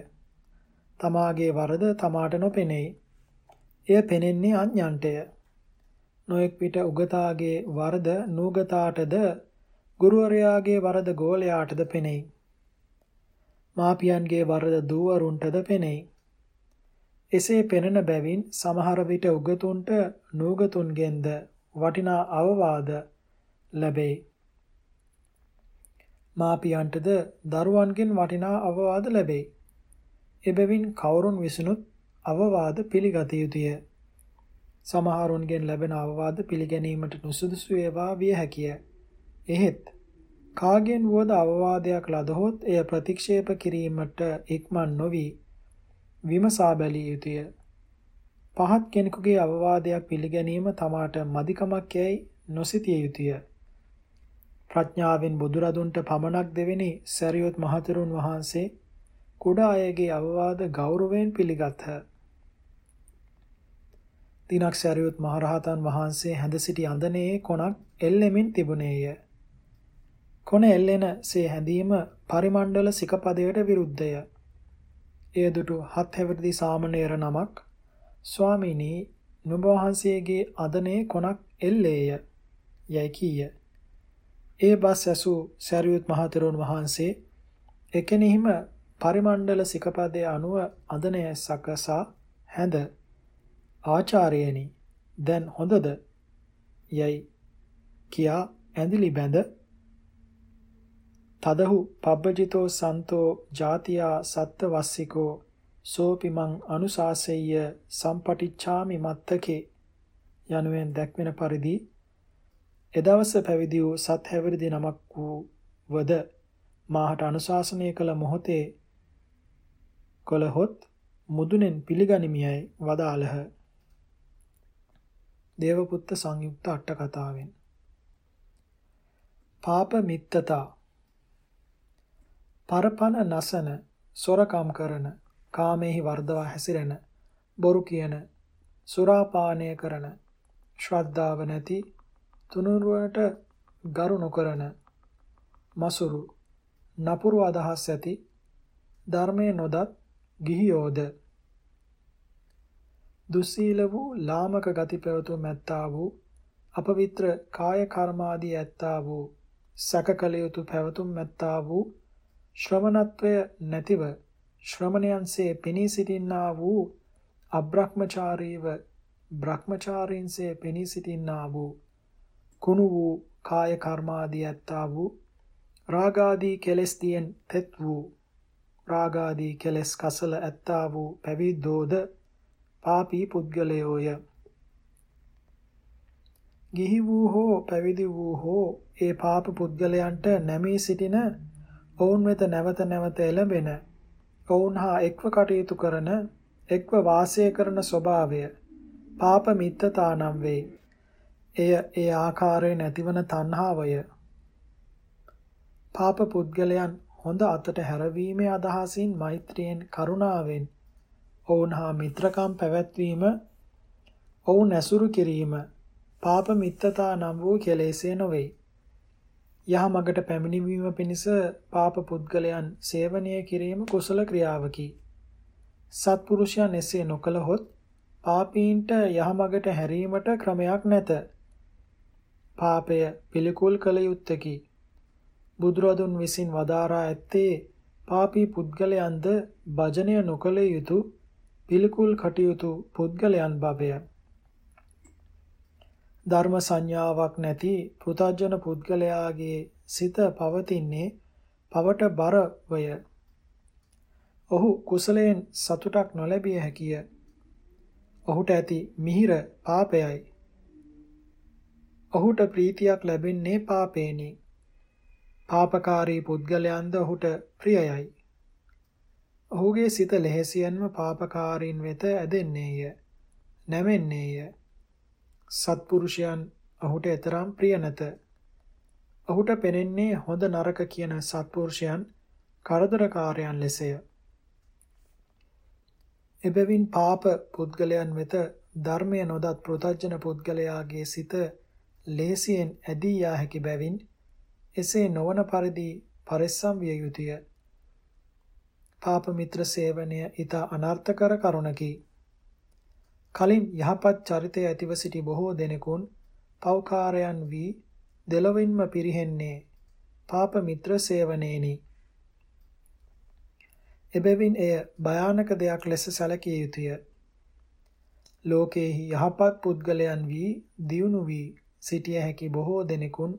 තමාගේ වරද තමාට නොපෙනෙයි. එය පෙනෙන්නේ අඥයන්ටය. නොඑක් විට උගතාගේ වරද නූගතාටද ගුරුවරයාගේ වරද ගෝලයාටද පෙනෙයි. මාපියන්ගේ වරද දූවරුන්ටද පෙනෙයි. එසේ පෙනෙන බැවින් සමහර විට උගතුන්ට නූගතුන්ගෙන්ද වටිනා අවවාද ලැබේ. මාපියන්ටද දරුවන්ගෙන් වටිනා අවවාද ලැබේ. එබැවින් කවුරුන් විසිනුත් අවවාද පිළිගත යුතුය. සමහරුන්ගෙන් ලැබෙන අවවාද පිළිගැනීමට නුසුදුසු ඒවා විය හැකිය. එහෙත් කාගෙන් වුවද අවවාදයක් ලදහොත් එය ප්‍රතික්ෂේප කිරීමට ඉක්මන් නොවි විමසා බැලිය යුතුය. පහත් කෙනෙකුගේ අවවාදයක් පිළිගැනීම තමාට මදිකමක් යැයි නොසිතිය යුතුය. ප්‍රඥාවෙන් බුදුරදුන්ට පමණක් දෙවෙනි සරියොත් මහතෙරුන් වහන්සේ කුඩා අයගේ අවවාද ගෞරවයෙන් පිළිගත්හ. දිනක් සරියොත් මහරහතන් වහන්සේ හැඳ සිටි අඳනේ කොනක් එල්ලෙමින් තිබුණේය. කොන එල්ලෙන සේ හැඳීම පරිමණ්ඩල සිකපදයට විරුද්ධය. එය දුටු හත් හැවිරිදි සාමණේර නමක් ස්වාමීනි නුඹ වහන්සේගේ අදනේ කොනක් එල්ලේය යයි කීය. ඒ බස් ඇසූ සරියුත් මහතෙරුන් වහන්සේ එකෙනෙහිම පරිමණ්ඩල සිකපදයේ අනුව අදනය සකසා හැඳ ආචාර්යනි දැන් හොඳද? යයි කියා ඇඳිලි බැඳ තදහු පබ්බජිතෝ සන්තෝ ජාතියා සත්ත වස්සිකෝ සෝපිමං අනුසාසෙය්‍ය සම්පටිච්ඡාමි මත්තකේ යනුවෙන් දැක්වෙන පරිදි එදවස පැවිදි වූ සත් හැවිරිදි නමක් වූ වද මාහට අනුශාසනය කළ මොහොතේ කොළහොත් මුදුනෙන් පිළිගනිමියයි වදාළහ. දේවපුත්ත සංයුක්ත අට කතාවෙන් පාප මිත්තතා පරපන නසන සොරකම් කරන කාමෙහි වර්ධවා හැසිරෙන බොරු කියන සුරාපානය කරන ශ්‍රද්ධාව නැති තුනුරුවට ගරු නොකරන මසුරු නපුරු අදහස් ඇති ධර්මයේ නොදත් ගිහියෝද? දුස්සීල වූ ලාමක ගති පැවතුම් ඇත්තා වූ අපවිත්‍ර කාය කර්මාදී ඇත්තා වූ සැකකල යුතු පැවතුම් ඇත්තා වූ ශ්‍රවණත්වය නැතිව ශ්‍රමණයන්සේ පෙනී සිටින්නා වූ අබ්‍රහ්මචාරීව බ්‍රහ්මචාරීන්සේ පෙනී සිටින්නා වූ කුණු වූ කාය කර්මාදී ඇත්තා වූ රාගාදී කෙලෙස් තියෙන් තෙත් වූ රාගාදී කෙලෙස් කසල ඇත්තා වූ පැවිද්දෝද පාපී පුද්ගලයෝය ගිහි වූ හෝ පැවිදි වූ හෝ ඒ පාප පුද්ගලයන්ට නැමී සිටින ඔවුන් වෙත නැවත නැවත එළඹෙන ඔවුන් හා එක්ව කටයුතු කරන එක්ව වාසය කරන ස්වභාවය පාප මිත්තතා නම් වේ. එය ඒ ආකාරයෙන් ඇතිවන තණ්හාවය. පාප පුද්ගලයන් හොඳ අතට හැරවීමේ අදහසින් මෛත්‍රියෙන් කරුණාවෙන් ඔවුන් හා මිත්‍රකම් පැවැත්වීම ඔවුන් ඇසුරු කිරීම පාප මිත්තතා නම් වූ කෙලෙසේ නොවේ. යහමගට පැමිණීම පිණිස පාප පුද්ගලයන් සේවනය කිරීම කුසල ක්‍රියාවකි. සත්පුරුෂයන් එසේ නොකළහොත් පාපීන්ට යහමගට හැරීමට ක්‍රමයක් නැත. පාපය පිළිකුල් කළ යුත්තකි. බුදුරදුන් විසින් වදාරා ඇත්තේ පාපී පුද්ගලයන්ද භජනය නොකළ යුතු පිළිකුල් කටයුතු පුද්ගලයන් බවය. ධර්ම සංඥාවක් නැති පෘථජන පුද්ගලයාගේ සිත පවතින්නේ පවට බරවය. ඔහු කුසලයෙන් සතුටක් නොලැබිය හැකිය. ඔහුට ඇති මිහිර පාපයයි. ඔහුට ප්‍රීතියක් ලැබෙන්නේ පාපේනි. පාපකාරී පුද්ගලයන්ද ඔහුට ප්‍රියයයි. ඔහුගේ සිත ලෙහෙසියෙන්ම පාපකාරීන් වෙත ඇදෙන්නේය. නැමෙන්නේය. සත්පුරුෂයන් ඔහුට එතරම් ප්‍රිය නැත. ඔහුට පෙනෙන්නේ හොඳ නරක කියන සත්පුරුෂයන් කරදරකාරයන් ලෙසය. එබැවින් පාප පුද්ගලයන් වෙත ධර්මය නොදත් පෘථජන පුද්ගලයාගේ සිත ලේසියෙන් ඇදී යා හැකි බැවින් එසේ නොවන පරිදි පරිස්සම් විය යුතුය. පාප මිත්‍ර සේවනය ඊට අනර්ථකර කරුණකි. කලින් යහපත් චරිතය ඇතිව සිටි බොහෝ දෙනෙකුන් පෞකාරයන් වී දෙලොවින්ම පිරිහෙන්නේ පාප මිත්‍ර සේවනේනි. එබැවින් එය භයානක දෙයක් ලෙස සැලකිය යුතුය. ලෝකේහි යහපත් පුද්ගලයන් වී දියුණු වී සිටිය හැකි බොහෝ දෙනෙකුන්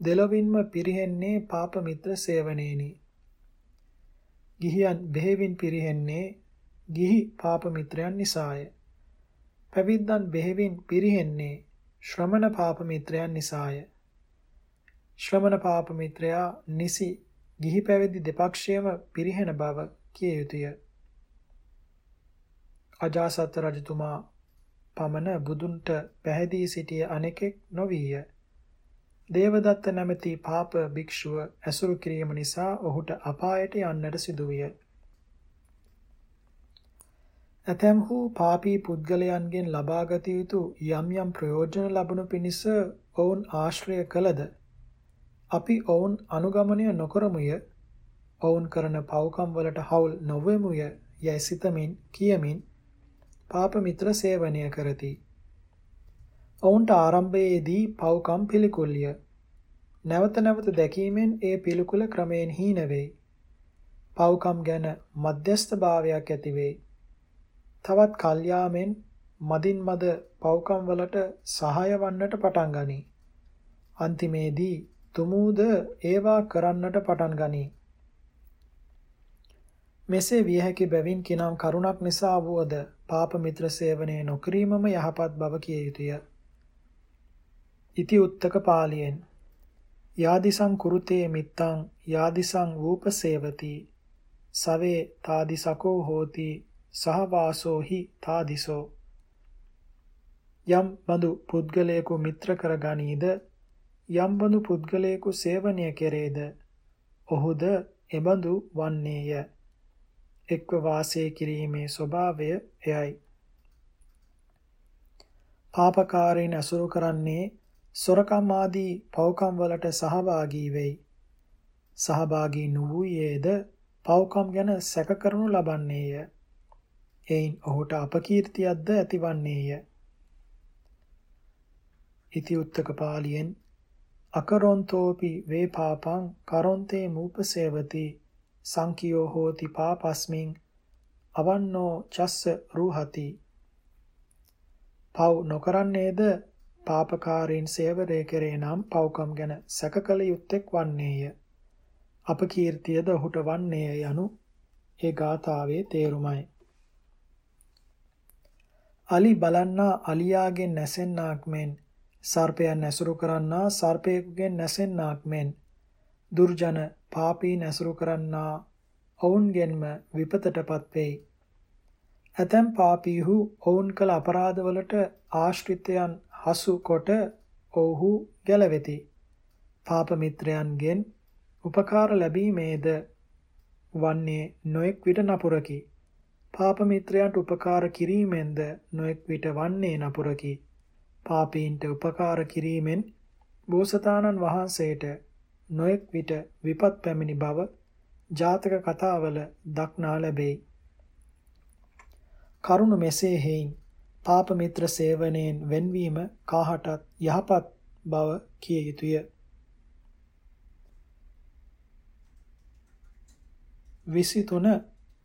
දෙලොවින්ම පිරිහෙන්නේ පාප මිත්‍ර සේවනේනි. ගිහියන් බෙහෙවින් පිරිහෙන්නේ ගිහි පාප මිත්‍රයන් නිසාය. පැවිද්දන් බෙහෙවින් පිරිහෙන්නේ ශ්‍රමණ පාප මිත්‍රයන් නිසාය. ශ්‍රමණ පාප මිත්‍රයා නිසි ගිහි පැවිදි දෙපක්ෂයම පිරිහෙන බව කිය යුතුය. අජාසත් රජතුමා පමණ බුදුන්ට පැහැදී සිටිය අනෙකෙක් නොවිය. දේවදත්ත නැමැති පාප භික්ෂුව ඇසුරු කිරීම නිසා ඔහුට අපායට යන්නට සිදුවිය. ඇතැම්හු පාපී පුද්ගලයන්ගෙන් ලබාගත යුතු යම් යම් ප්‍රයෝජන ලබනු පිණිස ඔවුන් ආශ්‍රය කළද අපි ඔවුන් අනුගමනය නොකරමුය ඔවුන් කරන පව්කම් වලට හවුල් නොවෙමුය යැයි සිතමින් කියමින් පාප මිත්‍ර සේවනය කරති. ඔවුන්ට ආරම්භයේදී පව්කම් පිළිකුල්ය. නැවත නැවත දැකීමෙන් ඒ පිළිකුල ක්‍රමයෙන් හීන වෙයි. පව්කම් ගැන මධ්‍යස්ථභාවයක් ඇති වෙයි. තවත් කල්යාමෙන් මදින් මද පව්කම් වලට සහාය වන්නට පටන් ගනී. අන්තිමේදී තුමූද ඒවා කරන්නට පටන් ගනී. මෙසේ විය හැකි බැවින් කිනම් කරුණක් නිසා වුවද පාප මිත්‍ර සේවනය නොකිරීමම යහපත් බව කිය යුතුය. ඉති උත්තක පාලියෙන්. යාදිසං කුරුතේ මිත්තං යාදිසං වූපසේවති සවේ තාදිසකෝ හෝති සහවාසෝහි තාදිසෝ. යම් බඳු පුද්ගලයෙකු මිත්‍ර කරගනීද? යම් බඳු පුද්ගලයෙකු සේවනය කෙරේද? ඔහුද එබඳු වන්නේය. එක්ව වාසය කිරීමේ ස්වභාවය එයයි. පාපකාරයින් අසුරු කරන්නේ සොරකම් ආදී පව්කම් වලට සහභාගී වෙයි. සහභාගී නොවූයේද පව්කම් ගැන සැක කරනු ලබන්නේය. එයින් ඔහුට අපකීර්තියක්ද ඇතිවන්නේය. ඉති උත්තක පාළියෙන් අකරොන්තෝපි වේ පාපං කරොන්තේ මූපසේවති සංකියෝ හෝති පාපස්මින් අවන්නෝ චස්ස රූහති පව් නොකරන්නේද පාපකාරීන් සේවරය කෙරේ නම් පව්කම් ගැන සැකකල යුත්තේක් වන්නේය. අපකීර්තියද ඔහුට වන්නේය යනු ඒ ගාථාවේ තේරුමයි. අලි බලන්නා අලියාගෙන් නැසෙන්නාක් මෙන් සර්පයන් ඇසුරු කරන්නා සර්පයෙකුගෙන් නැසෙන්නාක් මෙන් දුර්ජන පාපී නැසුරු කරන්නා ඔවුන්ගෙන්ම විපතටපත් වෙයි. ඇතැම් පාපීහු ඔවුන් කළ අපරාධවලට ආශ්‍රිතයන් හසු කොට ඔවුහු ගැලවෙති. පාප මිත්‍රයන්ගෙන් උපකාර ලැබීමේද වන්නේ නොඑක් විට නපුරකි. පාප මිත්‍රයන්ට උපකාර කිරීමෙන්ද නොඑක් විට වන්නේ නපුරකි. පාපීන්ට උපකාර කිරීමෙන් බෝසතාණන් වහන්සේට නොඑක් විට විපත් පැමිණි බව ජාතක කතාවල දක්නා ලැබේ. කරුණ මෙසේ හේයින් පාප මිත්‍ර සේවනයෙන් වෙන්වීම කාහටත් යහපත් බව කිය යුතුය. විසි තුන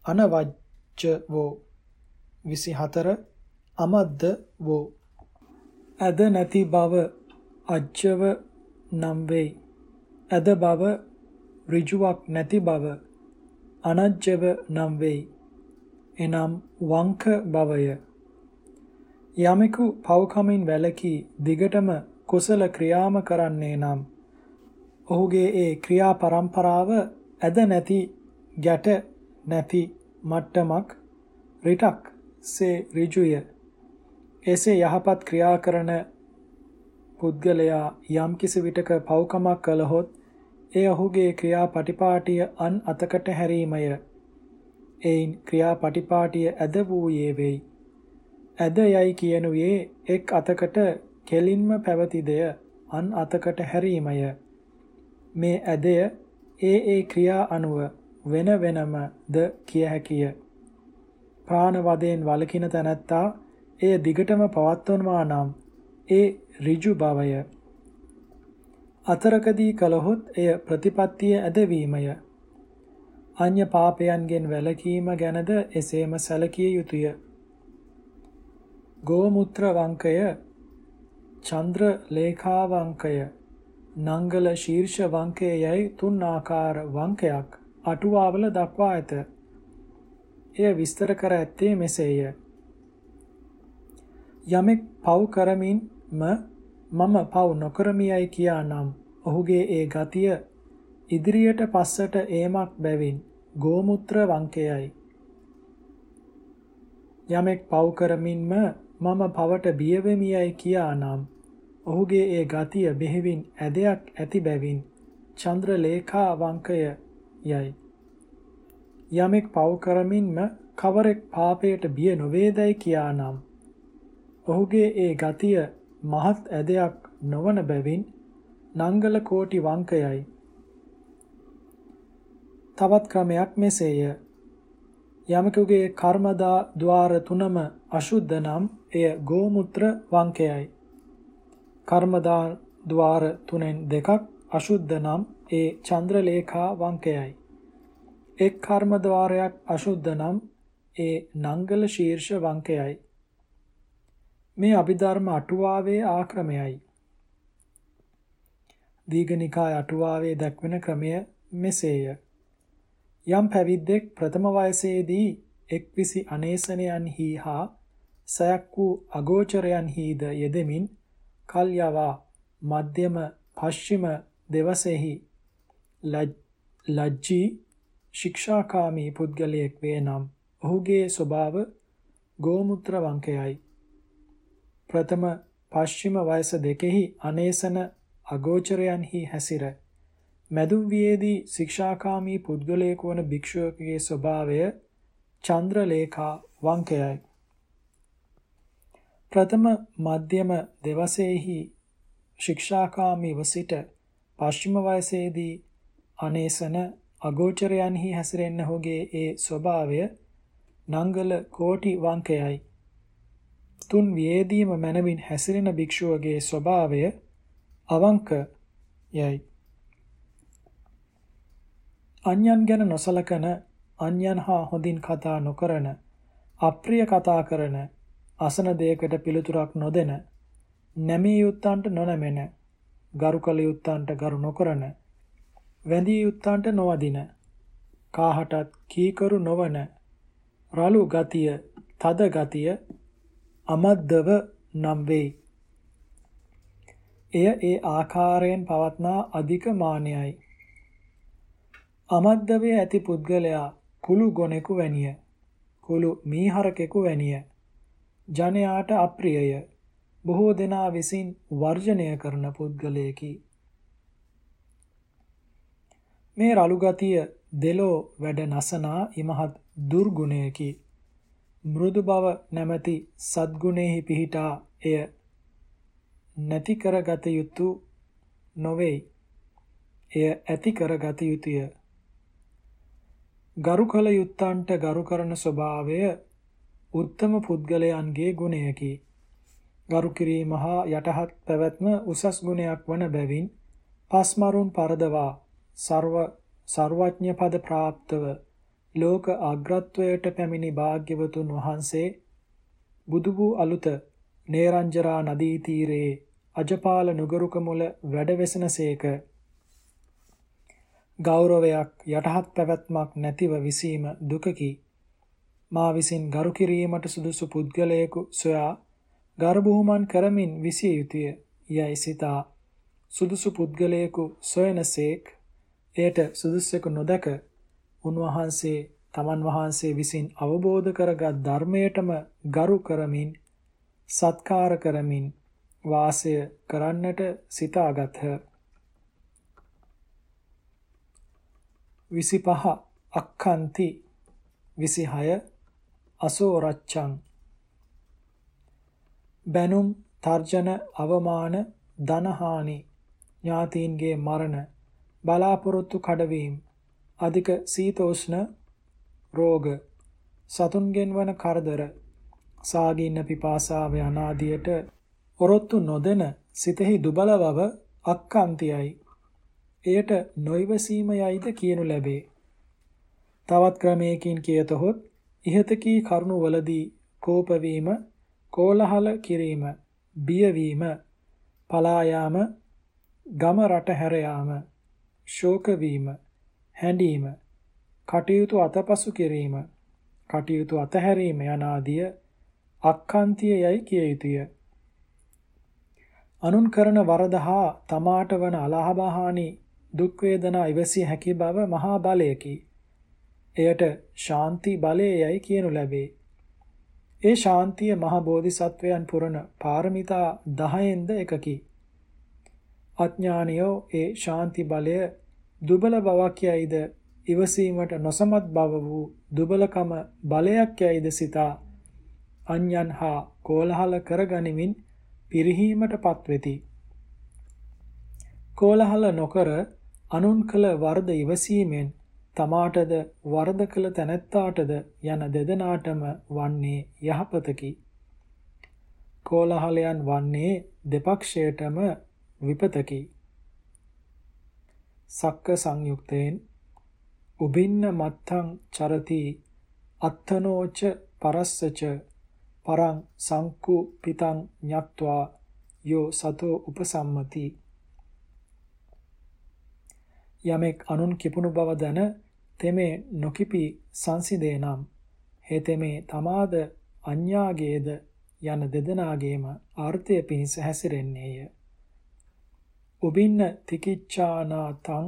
අනවජ්ජ වෝ. විසි හතර අමද්ද වෝ. ඇද නැති බව අජ්ජව නම් වෙයි. ඇද බව ඍජුවක් නැති බව අනජ්ජව නම් වෙයි. එනම් වංක බවය යමෙකු පව්කමින් වැළකී දිගටම කුසල ක්‍රියාම කරන්නේ නම් ඔහුගේ ඒ ක්‍රියා පරම්පරාව ඇද නැති ගැට නැති මට්ටමක් රිටක් සේ ඍජුය. එසේ යහපත් ක්‍රියා කරන පුද්ගලයා යම් කිසි විටක පව්කමක් කළහොත් ඒ ඔහුගේ ක්‍රියා පටිපාටිය අන් අතකට හැරීමය. එයින් ක්‍රියා පටිපාටිය ඇද වූයේ වෙයි. ඇද යයි කියනුවේ එක් අතකට කෙලින්ම පැවති දෙය අන් අතකට හැරීමය. මේ ඇදය ඒ ඒ ක්‍රියා අනුව වෙන වෙනම ද කිය හැකිය. ප්‍රාණ වදයෙන් වළකින තැනැත්තා එය දිගටම පවත්වනවා නම් ඒ ඍජු බවය. අතරකදී කලහොත් එය ප්‍රතිපත්තිය ඇදවීමය. අන්‍ය පාපයන්ගෙන් වැළකීම ගැනද එසේම සැලකිය යුතුය. ගෝමුත්‍ර වංකය, චන්ද්‍ර ලේඛා වංකය, නංගල ශීර්ෂ වංකය යයි තුන් ආකාර වංකයක් අටුවාවල දක්වා ඇත. එය විස්තර කර ඇත්තේ මෙසේය. යමෙක් පව් කරමින්ම මම පව් නොකරමියයි කියා නම් ඔහුගේ ඒ ගතිය ඉදිරියට පස්සට ඒමක් බැවින් ගෝමුත්‍ර වංකයයි. යමෙක් පව් කරමින්ම මම පවට බිය වෙමියයි කියා නම් ඔහුගේ ඒ ගතිය බෙහෙවින් ඇදයක් ඇති බැවින් චන්ද්‍ර ලේඛා වංකය යයි. යමෙක් පව් කරමින්ම කවරෙක් පාපයට බිය නොවේදයි කියා නම් ඔහුගේ ඒ ගතිය මහත් ඇදයක් නොවන බැවින් නංගල කෝටි වංකයයි. තවත් ක්‍රමයක් මෙසේය. යමකෙකුගේ කර්මදා ద్వාර තුනම අශුද්ධ නම් එය ගෝමුත්‍ර වංකයයි. කර්මදා ద్వාර තුනෙන් දෙකක් අශුද්ධ නම් ඒ චන්ද්‍රලේඛා වංකයයි. එක් කර්ම ద్వාරයක් අශුද්ධ නම් ඒ නංගල ශීර්ෂ වංකයයි මේ අභිධර්ම අටුවාවේ ආක්‍රමයයි දීඝනිකාය අටුවාවේ දක්වන ක්‍රමය මෙසේය යම් පැවිද්දෙක් ප්‍රථම වයසේදී එක්විසි අනේසනයන්හි හා සයක් වූ අගෝචරයන්හිද යෙදෙමින් කල් යවා මධ්‍යම පශ්චිම දෙවසෙහි ලජ්ජී ශික්ෂාකාමී පුද්ගලයෙක් වේ නම් ඔහුගේ ස්වභාව ගෝමුත්‍ර වංකයයි ප්‍රථම පශ්චිම වයස දෙකෙහි අනේසන අගෝචරයන්හි හැසිර මැදුම් වියේදී ශික්ෂාකාමී පුද්ගලයෙකු වන භික්ෂුවකගේ ස්වභාවය චන්ද්‍රලේඛා වංකයයි. ප්‍රථම මධ්‍යම දෙවසේහි ශික්ෂාකාමීව සිට පශ්චිම වයසේදී අනේසන අගෝචරයන්හි හැසිරෙන්න හොගේ ඒ ස්වභාවය නංගල කෝටි වංකයයි. තුන් වියේදීම මනවින් හැසිරෙන භික්ෂුවගේ ස්වභාවය අවංක යයි. අන්‍යයන් ගැන නොසලකන අන්‍යයන් හා හොඳින් කතා නොකරන අප්‍රිය කතා කරන අසන දෙයකට පිළිතුරක් නොදෙන නැමී යුත්තන්ට නොනැමෙන ගරු කළ යුත්තන්ට ගරු නොකරන වැඳී යුත්තන්ට නොවදින කාහටත් කීකරු නොවන රළු ගතිය තද ගතිය අමද්දව නම් වෙයි. එය ඒ ආකාරයෙන් පවත්නා අධික මානයයි. අමද්දවේ ඇති පුද්ගලයා කුළු ගොනෙකු වැනිය. කුළු මීහරකෙකු වැනිය. ජනයාට අප්‍රියය. බොහෝ දෙනා විසින් වර්ජනය කරන පුද්ගලයෙකි. මේ රළු ගතිය දෙලෝ වැඩ නසනා ඉමහත් දුර්ගුණයකි. මෘදු බව නැමැති සද්ගුණෙහි පිහිටා එය නැති කරගත යුතු නොවේ. එය ඇති කරගත යුතුය. ගරු කල යුත්තන්ට ගරු කරන ස්වභාවය උත්තම පුද්ගලයන්ගේ ගුණයකි. ගරු කිරීම හා යටහත් පැවැත්ම උසස් ගුණයක් වන බැවින් පස්මරුන් පරදවා ਸਰව ਸਰවඥ පද પ્રાપ્તව ලෝක අග්‍රත්වයට පැමිණි භාග්‍යවතුන් වහන්සේ බුදු වූ අලුත නේරංජරා නදී තීරයේ අජපාල නුගරුක මුල වැඩවසනසේක ගෞරවයක් යටහත් පැවැත්මක් නැතිව විසීම දුකකි. මා විසින් ගරු කිරීමට සුදුසු පුද්ගලයෙකු සොයා ගර්භූමන් කරමින් විසිය යුතුය. යයි සිතා සුදුසු පුද්ගලයෙකු සොයනසේක් එයට සුදුස්සෙකු නොදක උන්වහන්සේ තමන් වහන්සේ විසින් අවබෝධ කරගත් ධර්මයටම ගරු කරමින් සත්කාර කරමින් වාසය කරන්නට සිතාගත්හ. 25 අක්ඛන්ති. 26 අසෝරච්ඡං. බැනුම් තර්ජන අවමාන ධනහානි. ඥාතීන්ගේ මරණ බලාපොරොත්තු කඩවීම අධික සීතෝෂ්ණ රෝග සතුන්ගෙන් වන කරදර සාගින්න පිපාසාව අනාදියට ඔරොත්තු නොදෙන සිතෙහි දුබල බව අක්කාන්තියයි. එයට නොයිවසීම යයිද කියනු ලැබේ. තවත් ක්‍රමයකින් කියතොත් ඉහතකී කරුණු වලදී කෝප වීම, කෝලහල කිරීම, බිය වීම, පලා යාම, ගම රට හැර යාම, ශෝක වීම, හැඬීම, කටයුතු අතපසු කිරීම, කටයුතු අතහැරීම යන ආදිය අක්කාන්තිය යයි කිය යුතුය. අනුන් කරන වරද හා තමාට වන අලහබහානි දුක් වේදනා ඉවසිය හැකි බව මහා බලයකි. එයට ශාන්ති බලය යයි කියනු ලැබේ. ඒ ශාන්තිය මහ බෝධිසත්වයන් පුරන පාරමිතා 10න්ද එකකි. අඥානියෝ ඒ ශාන්ති බලය දුබල බවක් යයිද ඉවසීමට නොසමත් බව වූ දුබලකම බලයක් යයිද සිතා අඤ්ඤන් හා කෝලහල කරගනිමින් පිරිහීමට පත්වෙති. කෝලහල නොකර අනුන් කළ වරද ඉවසීමෙන් තමාටද වරද කළ තැනැත්තාටද යන දෙදෙනාටම වන්නේ යහපතකි. කෝලහලයන් වන්නේ දෙපක්ෂයටම විපතකි. සක්ක සංයුක්තයෙන් උබින්න මත්තං චරති අත්තනෝච පරස්සච පරං සංකු පිතං ඤත්වා යෝ සතෝ උපසම්මති යමෙක් අනුන් කිපුණු බව දැන තෙමේ නොකිපි සංසිදේ නම් හේ තෙමේ තමාද අඤ්ඤාගේද යන දෙදෙනාගේම ආර්ථය පිණිස හැසිරෙන්නේය. උබින්න තිකිච්ඡානාතං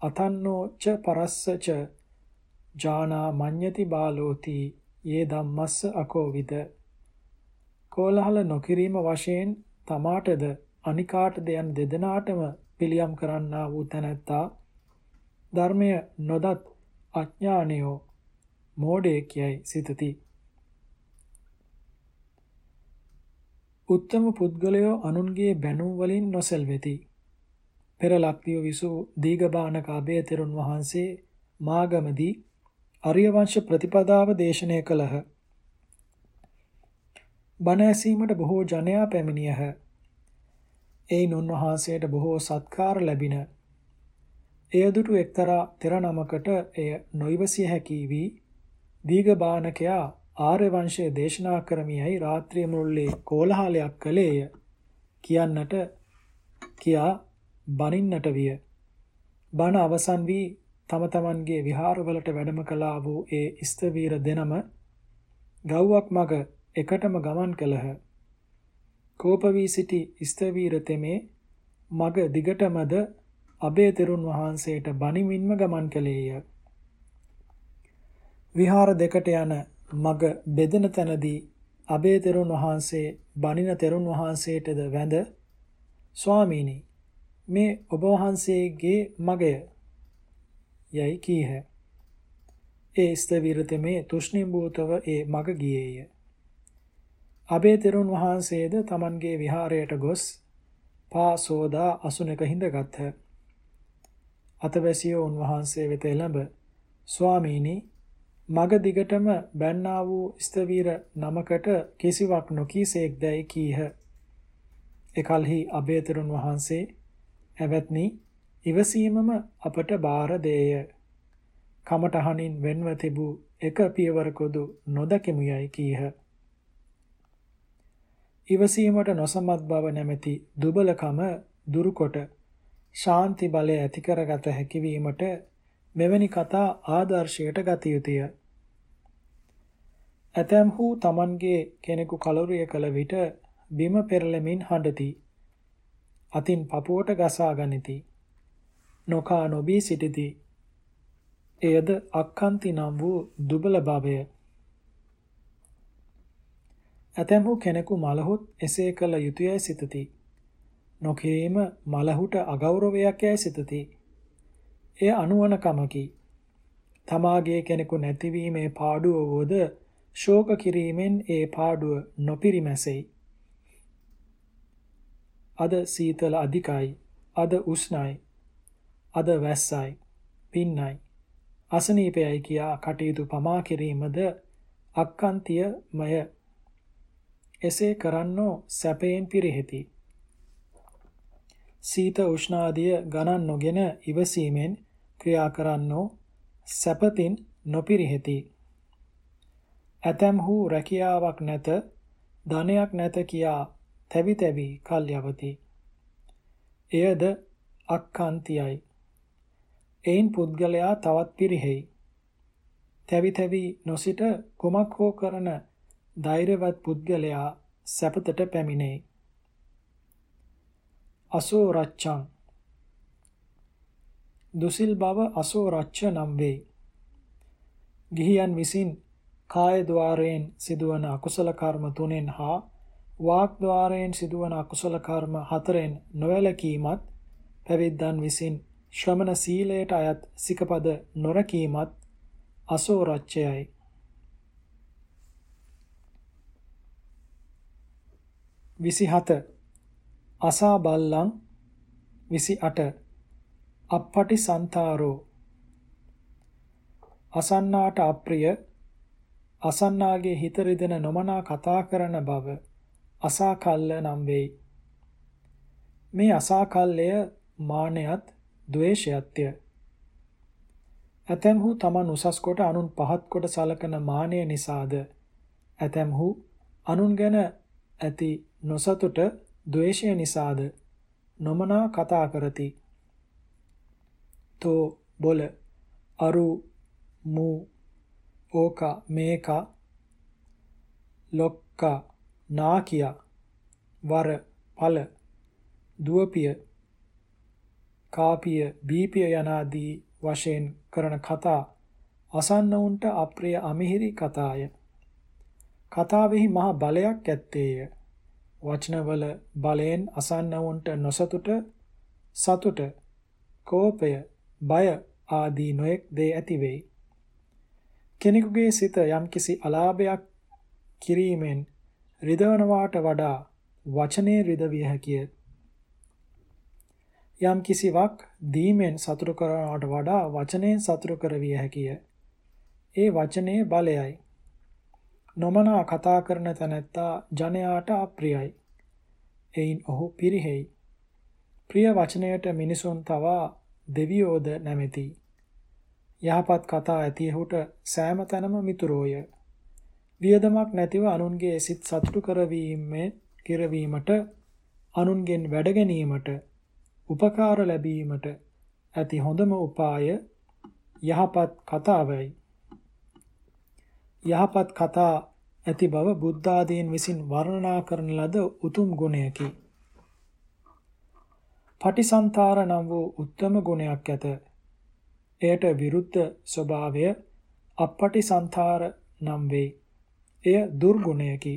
අතන්නෝ ච පරස්ස ච ජානා මඤ්ඤති බාලෝති යේ ධම්මස්ස අකෝවිද කෝලහල නොකිරීම වශයෙන් තමාටද අනිකාටද යන දෙදෙනාටම පිළියම් කරන්නා වූ තැනැත්තා ධර්මය නොදත් අඥානයෝ මෝඩයෙක්යයි සිතති. උත්තම පුද්ගලයෝ අනුන්ගේ බැනුම් වලින් නොසෙල්වෙති. පෙර ලක්දිව විසූ දීඝබානක අබේ තෙරුන් වහන්සේ මාගමදී ආර්ය වංශ ප්‍රතිපදාව දේශනය කළහ. බණ ඇසීමට බොහෝ ජනයා පැමිණියහ. එයින් උන්වහන්සේට බොහෝ සත්කාර ලැබින. එය දුටු එක්තරා තෙර නමකට එය නොයිවසිය හැකි වී දීඝබානකයා ආර්ය වංශයේ දේශනා කරමියයි රාත්‍රිය මුළුල්ලේ කෝලහලයක් කළේය කියන්නට කියා බනින්නට විය. බණ අවසන් වී තම තමන්ගේ විහාරවලට වැඩම කළා වූ ඒ ස්තවීර දෙනම ගව්වක් මග එකටම ගමන් කළහ. කෝප වී සිටි ස්තවීර තෙමේ මග දිගටමද අබේ තෙරුන් වහන්සේට බණිමින්ම ගමන් කළේය. විහාර දෙකට යන මග බෙදෙන තැනදී අබේ තෙරුන් වහන්සේ බණින තෙරුන් වහන්සේටද වැඳ ස්වාමීනි මේ ඔබ වහන්සේගේ මගය යයි කීහ. ඒ ස්තවීර තෙමේ තුෂ්ණිම්බූතව ඒ මග ගියේය. අබේ තෙරුන් වහන්සේද Tamanගේ විහාරයට ගොස් පා සෝදා අසුනක හිඳගත්හ. අතවැසියෝ උන්වහන්සේ වෙත එළඹ ස්වාමීනි මග දිගටම බැන්නා වූ ස්තවීර නමකට කිසිවක් නොකීසේක්දැයි කීහ. එකල්හි අබේතරුන් වහන්සේ ඇවැත්නි ඉවසීමම අපට බාර දේය. කමටහනින් වෙන්ව තිබූ එක පියවරකොදු නොදකිමු යයි කීහ. ඉවසීමට නොසමත් බව නැමැති දුබලකම දුරුකොට ශාන්ති බලය ඇති කරගත හැකි වීමට මෙවැනි කතා ආදර්ශයට ගත යුතුය. ඇතැම්හු Tamanගේ කෙනෙකු කලුරිය කළ විට බිම පෙරළෙමින් හඬති. අතින් පපුවට ගසා ගනිති. නොකා නොබී සිටිති. එයද අක්칸ති නම් වූ දුබල භවය. ඇතැම්හු කෙනෙකු මලහොත් එසේ කළ යුතුයයි සිතති. නොකිරීම මලහුට අගෞරවයක් යයි සිතති. එය අනුවන කමකි. තමාගේ කෙනෙකු නැතිවීමේ පාඩුව වෝද ශෝක කිරීමෙන් ඒ පාඩුව නොපිරිමැසෙයි. අද සීතල අධිකයි. අද උෂ්ණයි. අද වැස්සයි. පින්නයි. අසනීපයයි කියා කටයුතු පමා කිරීමද අක්කන්තියමය එසේ කරන්නෝ සැපයෙන් පිරිහෙති. සීත උෂ්ණ ආදිය ගණන් නොගෙන ඉවසීමෙන් ක්‍රියා කරන්නෝ සැපතින් නොපිරිහෙති. ඇතැම්හු රැකියාවක් නැත, ධනයක් නැත කියා තැවි තැවි කල් යවති. එයද අක්කාන්තියයි. එයින් පුද්ගලයා තවත් පිරිහෙයි. තැවි තැවි නොසිට කුමක් හෝ කරන ධෛර්යවත් පුද්ගලයා සැපතට පැමිණේ. අසෝ රච්ඡං දුසිල් බව අසෝ රච්ඡ නම් වේ. ගිහියන් විසින් කාය ద్వාරයෙන් සිදුවන අකුසල කර්ම තුනෙන් හා වාක් ద్వාරයෙන් සිදුවන අකුසල කර්ම හතරෙන් නොවැළකීමත් පැවිද්දන් විසින් ශ්‍රමණ සීලයට අයත් සිකපද නොරකීමත් අසෝ රච්ඡයයි. විසිහත අසා බල්ලං විසි අට අපපටි සන්තාරෝ අසන්නාට අප්‍රිය අසන්නාගේ හිත රිදෙන නොමනා කතා කරන බව අසාකල්ල නම් වෙයි. මේ අසාකල්ලය මානයත් ද්වේෂයත්ය. ඇතැම්හු තමන් උසස් කොට අනුන් පහත් කොට සලකන මානය නිසාද ඇතැම්හු අනුන් ගැන ඇති නොසතුට ද්වේෂය නිසාද නොමනා කතා කරති. තෝ බොල අරු මු ඕක මේක ලොක්ක නාකිය වර පල දුවපිය කාපිය බීපිය යනාදී වශයෙන් කරන කතා අසන්නවුන්ට අප්‍රිය අමිහිරි කතාය. කතාවෙහි මහ බලයක් ඇත්තේය. වචනවල බලයෙන් අසන්නවුන්ට නොසතුට සතුට කෝපය බය ආදී නොයෙක් දේ ඇති වෙයි. කෙනෙකුගේ සිත යම්කිසි අලාභයක් කිරීමෙන් රිදවනවාට වඩා වචනේ රිදවිය හැකිය. යම් කිසිවක් දීමෙන් සතුරු කරනවට වඩා වචනයෙන් සතුරු කරවිය හැකිය. ඒ වචනේ බලයයි. නොමනා කතා කරන තැනැත්තා ජනයාට අප්‍රියයි. එයින් ඔහු පිරිහෙයි. ප්‍රිය වචනයට මිනිසුන් තවා දෙවියෝද නැමෙති. යහපත් කතා ඇතියහුට සෑම තැනම මිතුරෝය. වියදමක් නැතිව අනුන්ගේ සිත් සතුටු කරවීමේ කිරවීමට අනුන්ගෙන් වැඩ ගැනීමට උපකාර ලැබීමට ඇති හොඳම උපාය යහපත් කතාවයි. යහපත් කතා ඇති බව බුද්ධ ආදීන් විසින් වර්ණනා කරන ලද උතුම් ගුණයකි. පටිසන්තර නම් වූ උත්තම ගුණයක් ඇත. එයට විරුද්ධ ස්වභාවය අපපටිසන්තර නම් වේ. එය දුර්ගුණයකි.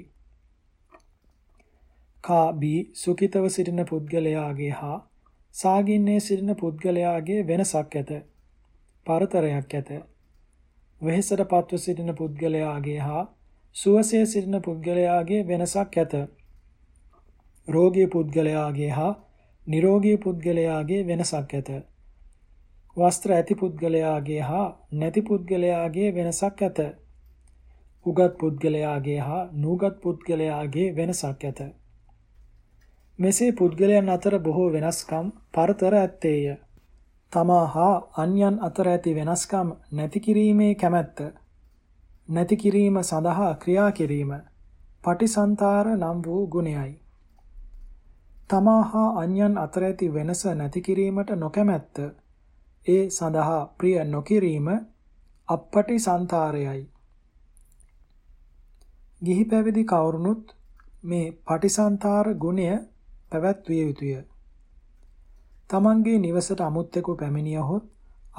කා බී සුඛිතව සිටින පුද්ගලයාගේ හා සාගින්නේ සිටින පුද්ගලයාගේ වෙනසක් ඇත. පරතරයක් ඇත. වෙහෙසට පත්ව සිටින පුද්ගලයාගේ හා සුවසේ සිටින පුද්ගලයාගේ වෙනසක් ඇත. රෝගී පුද්ගලයාගේ හා නිරෝගී පුද්ගලයාගේ වෙනසක් ඇත. වස්ත්‍ර ඇති පුද්ගලයාගේ හා නැති පුද්ගලයාගේ වෙනසක් ඇත. උගත් පුද්ගලයාගේ හා නුගත් පුද්ගලයාගේ වෙනසක් ඇත. මෙසේ පුද්ගලයන් අතර බොහෝ වෙනස්කම් පරතර ඇත්තේය. තමා හා අන්‍යයන් අතර ඇති වෙනස්කම් නැති කිරීමේ කැමැත්ත නැති කිරීම සඳහා ක්‍රියා කිරීම පටිසන්තර නම් වූ ගුණයයි. තමා හා අන්‍යයන් අතර ඇති වෙනස නැති කිරීමට නොකැමැත්ත ඒ සඳහා ප්‍රිය නොකිරීම අපපටි සංතාරයයි. ගිහි පැවිදි කවුරුනුත් මේ පටිසන්තර ගුණය පැවැත්විය යුතුය. තමන්ගේ නිවසට අමුත්තෙකු පැමිණියහොත්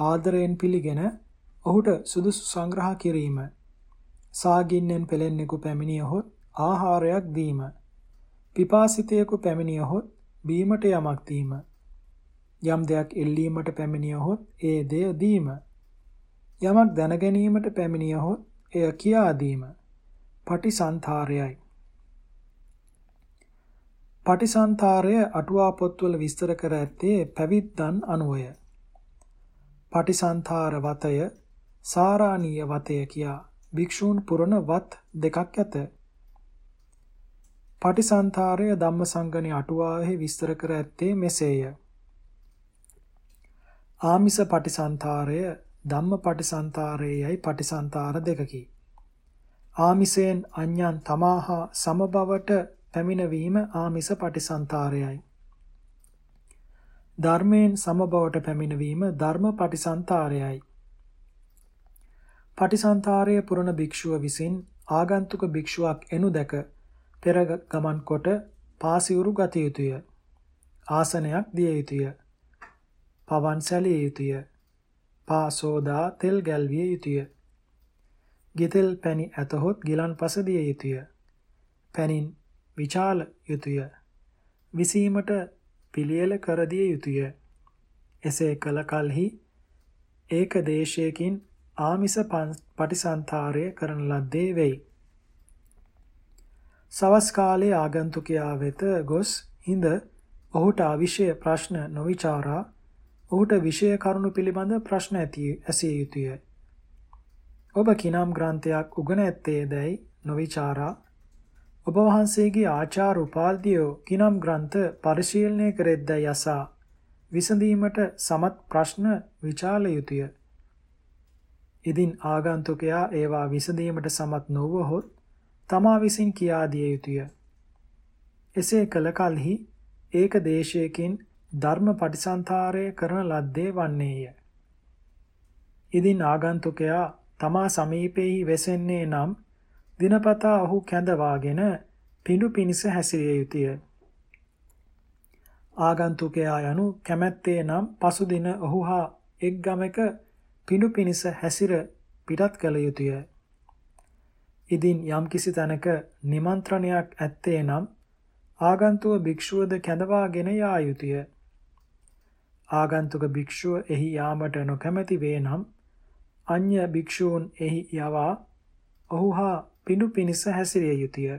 ආදරයෙන් පිළිගෙන ඔහුට සුදුසු සංග්‍රහ කිරීම. සාගින්නෙන් පෙළෙන්නෙකු පැමිණියහොත් ආහාරයක් දීම. පිපාසිතයෙකු පැමිණියහොත් බීමට යමක් දීම. යම් දෙයක් එල්ලීමට පැමිණියහොත් ඒ දෙය දීම. යමක් දැනගැනීමට පැමිණියහොත් එය කියා දීම. පටිසන්තරයයි. පටිසන්තරය අටුවා පොත්වල විස්තර කර ඇත්තේ පැවිද්දන් අනුවය. පටිසන්තර වතය සාරාණීය වතය කියා භික්ෂූන් පුරන වත් දෙකක් ඇත. පටිසන්තරය ධම්මසංගණේ අටුවාවෙහි විස්තර කර ඇත්තේ මෙසේය. ආමිස පටිසන්තරය ධම්ම පටිසන්තරයයි පටිසන්තර දෙකකි. ආමිසයෙන් අඤ්ඤන් තමාහා සමබවට පැමිණවීම ආමිස පටිසන්තරයයි. ධර්මයෙන් සමබවට පැමිණවීම ධර්ම පටිසන්තරයයි. පටිසන්තරය පුරණ භික්ෂුව විසින් ආගන්තුක භික්ෂුවක් එනු දැක පෙර ගමන් කොට පාසිවුරු ගත යුතුය. ආසනයක් දිය යුතුය. පවන් සැලිය යුතුය. පා සෝදා තෙල් ගැල්විය යුතුය. ගෙතෙල් පැණි ඇතහොත් ගිලන්පස දිය යුතුය. පැනින් විචාල යුතුය. විසීමට පිළියෙල කර දිය යුතුය. එසේ කළ කලෙහි ඒක දේශයකින් ආමිස පටිසන්තරය කරන ලද්දේ වෙයි. සවස් කාලයේ ආගන්තුකයා වෙත ගොස් හිඳ ඔහුට අවිෂය ප්‍රශ්න නොවිචාරා ඔහුට විෂය කරුණු පිළිබඳ ප්‍රශ්න ඇති ඇසිය යුතුය. ඔබ කිනම් ග්‍රන්ථයක් උගන ඇත්තේදැයි නොවිචාරා ඔබ වහන්සේගේ ආචාර උපාධියෝ කිනම් ග්‍රන්ථ පරිශීලනය කෙරෙද්දයි අසා විසඳීමට සමත් ප්‍රශ්න විචාල යුතුය. ඉදින් ආගන්තුකයා ඒවා විසඳීමට සමත් නොවහොත් තමා විසින් කියා දිය යුතුය. එසේ කළ කලෙහි ඒක දේශයකින් ධර්ම පටිසන්තරය කරන ලද්දේ වන්නේය. ඉදින් ආගන්තුකයා තමා සමීපෙහි වෙසෙන්නේ නම් දිනපතා ඔහු කැඳවාගෙන පිඬු පිනිස හැසිරිය යුතුය. ආගන්තුකයා යනු කැමැත්තේ නම් පසුදින ඔහු හා එක් ගමක පිඬු පිනිස හැසිර පිටත් කළ යුතුය. ඉදින් යම්කිසි තැනක නිමන්ත්‍රණයක් ඇත්තේ නම් ආගන්තුක භික්ෂුවද කැඳවාගෙන යා යුතුය. ආගන්තුක භික්ෂුව එහි යාමට නොකැමැති වේ නම් අන්‍ය භික්ෂූන් එහි යවා ඔහු හා පිඬු පිනිස හැසිරිය යුතුය.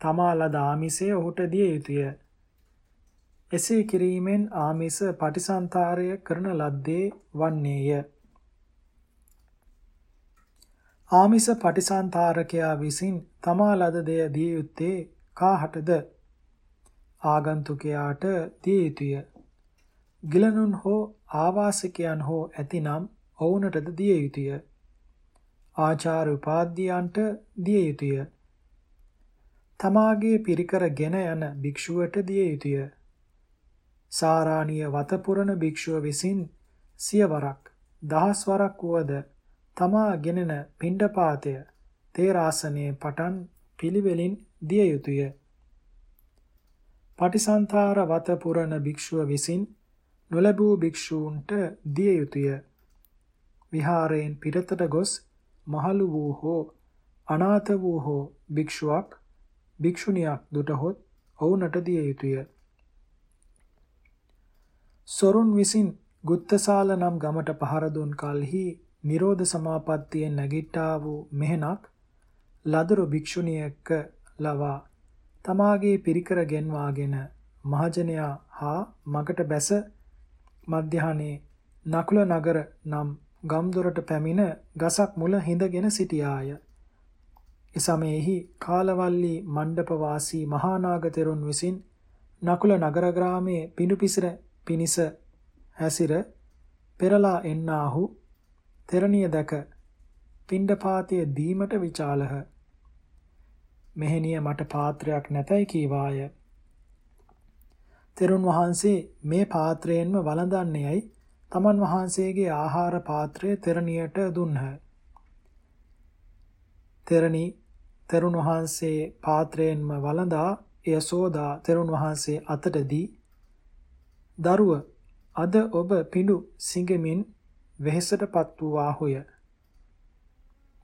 තමා ලද ආමිසය ඔහුට දිය යුතුය. එසේ කිරීමෙන් ආමිස පටිසන්තරය කරන ලද්දේ වන්නේය. ආමිස පටිසන්තරකයා විසින් තමා ලද දෙය දිය යුත්තේ කාහටද? ආගන්තුකයාට දිය යුතුය. ගිලනුන් හෝ ආවාසිකයන් හෝ ඇතිනම් ඔවුනටද දිය යුතුය. ආචාර උපාධ්‍යයන්ට දිය යුතුය. තමාගේ පිරිකර ගෙන යන භික්ෂුවට දිය යුතුය. සාරාණීය වතපුරන භික්ෂුව විසින් සියවරක් දහස් වරක් වුවද තමා ගෙනෙන පිණ්ඩපාතය තේරාසනයේ පටන් පිළිවෙලින් දිය යුතුය. පටිසන්තර වතපුරන භික්ෂුව විසින් නොලැබූ භික්ෂූන්ට දිය යුතුය. විහාරයෙන් පිටතට ගොස් මහලු වූ හෝ අනාථ වූ හෝ භික්ෂුවක් භික්ෂුණියක් දුටහොත් ඔවුන්ට දිය යුතුය. සොරුන් විසින් ගුත්තසාල නම් ගමට පහර දුන් කලෙහි නිරෝධ සමාපත්තියෙන් නැගිට්ටා වූ මෙහෙණක් ලදරු භික්ෂුණියක ලවා තමාගේ පිරිකර ගෙන්වාගෙන මහජනයා හා මකට බැස මධ්‍යහනේ නකුල නගර නම් ගම්දොරට පැමිණ ගසක් මුල හිඳගෙන සිටියාය. එසමයෙහි කාලවල්ලි මණ්ඩප වාසී මහානාග තෙරුන් විසින් නකුල නගර ග්‍රාමයේ පිණුපිසර පිනිස හැසිර පෙරලා එන්නාහු තෙරණිය දැක පිණ්ඩපාතයේ දීමට විචාලහ. මෙහෙණිය මට පාත්‍රයක් නැතයි කීවාය. තෙරුන් වහන්සේ මේ පාත්‍රයෙන්ම වළඳන්නේයි තමන් වහන්සේගේ ආහාර පාත්‍රය තෙරණියට දුන්හ. තෙරණි තෙරුන් වහන්සේ පාත්‍රයෙන්ම වළඳා එය සෝදා තෙරුන් වහන්සේ අතට දී දරුව අද ඔබ පිඬු සිඟමින් වෙහෙසටපත් වූවාහුය.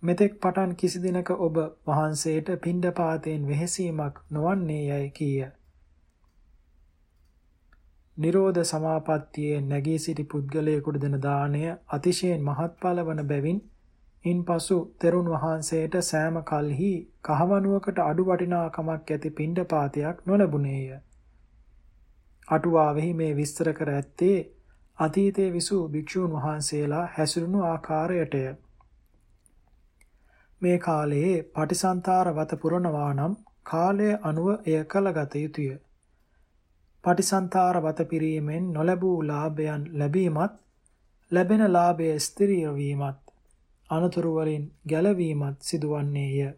මෙතෙක් පටන් කිසි දිනක ඔබ වහන්සේට පිණ්ඩපාතයෙන් වෙහෙසීමක් නොවන්නේ යයි කීය. නිරෝධ සමාපත්තියේ නැගී සිටි පුද්ගලයෙකුට දෙන දාණය අතිශයින් මහත්ඵල වන බැවින් ඉන්පසු තෙරුන් වහන්සේට සෑම කල්හි කහවණුවකට අඩු වටිනාකමක් ඇති පිණ්ඩපාතයක් නොලැබුණේය. අටුවාවෙහි මේ විස්තර කර ඇත්තේ අතීතයේ විසූ භික්ෂූන් වහන්සේලා හැසිරුණු ආකාරයටය. මේ කාලයේ පටිසන්තර වත පුරනවා නම් කාලය අනුව එය කළගත යුතුය. පටිසන්තර වත පිරීමෙන් නොලැබූ ලාභයන් ලැබීමත් ලැබෙන ලාභය ස්ථිර වීමත් අනතුරු වලින් ගැලවීමත් සිදුවන්නේය.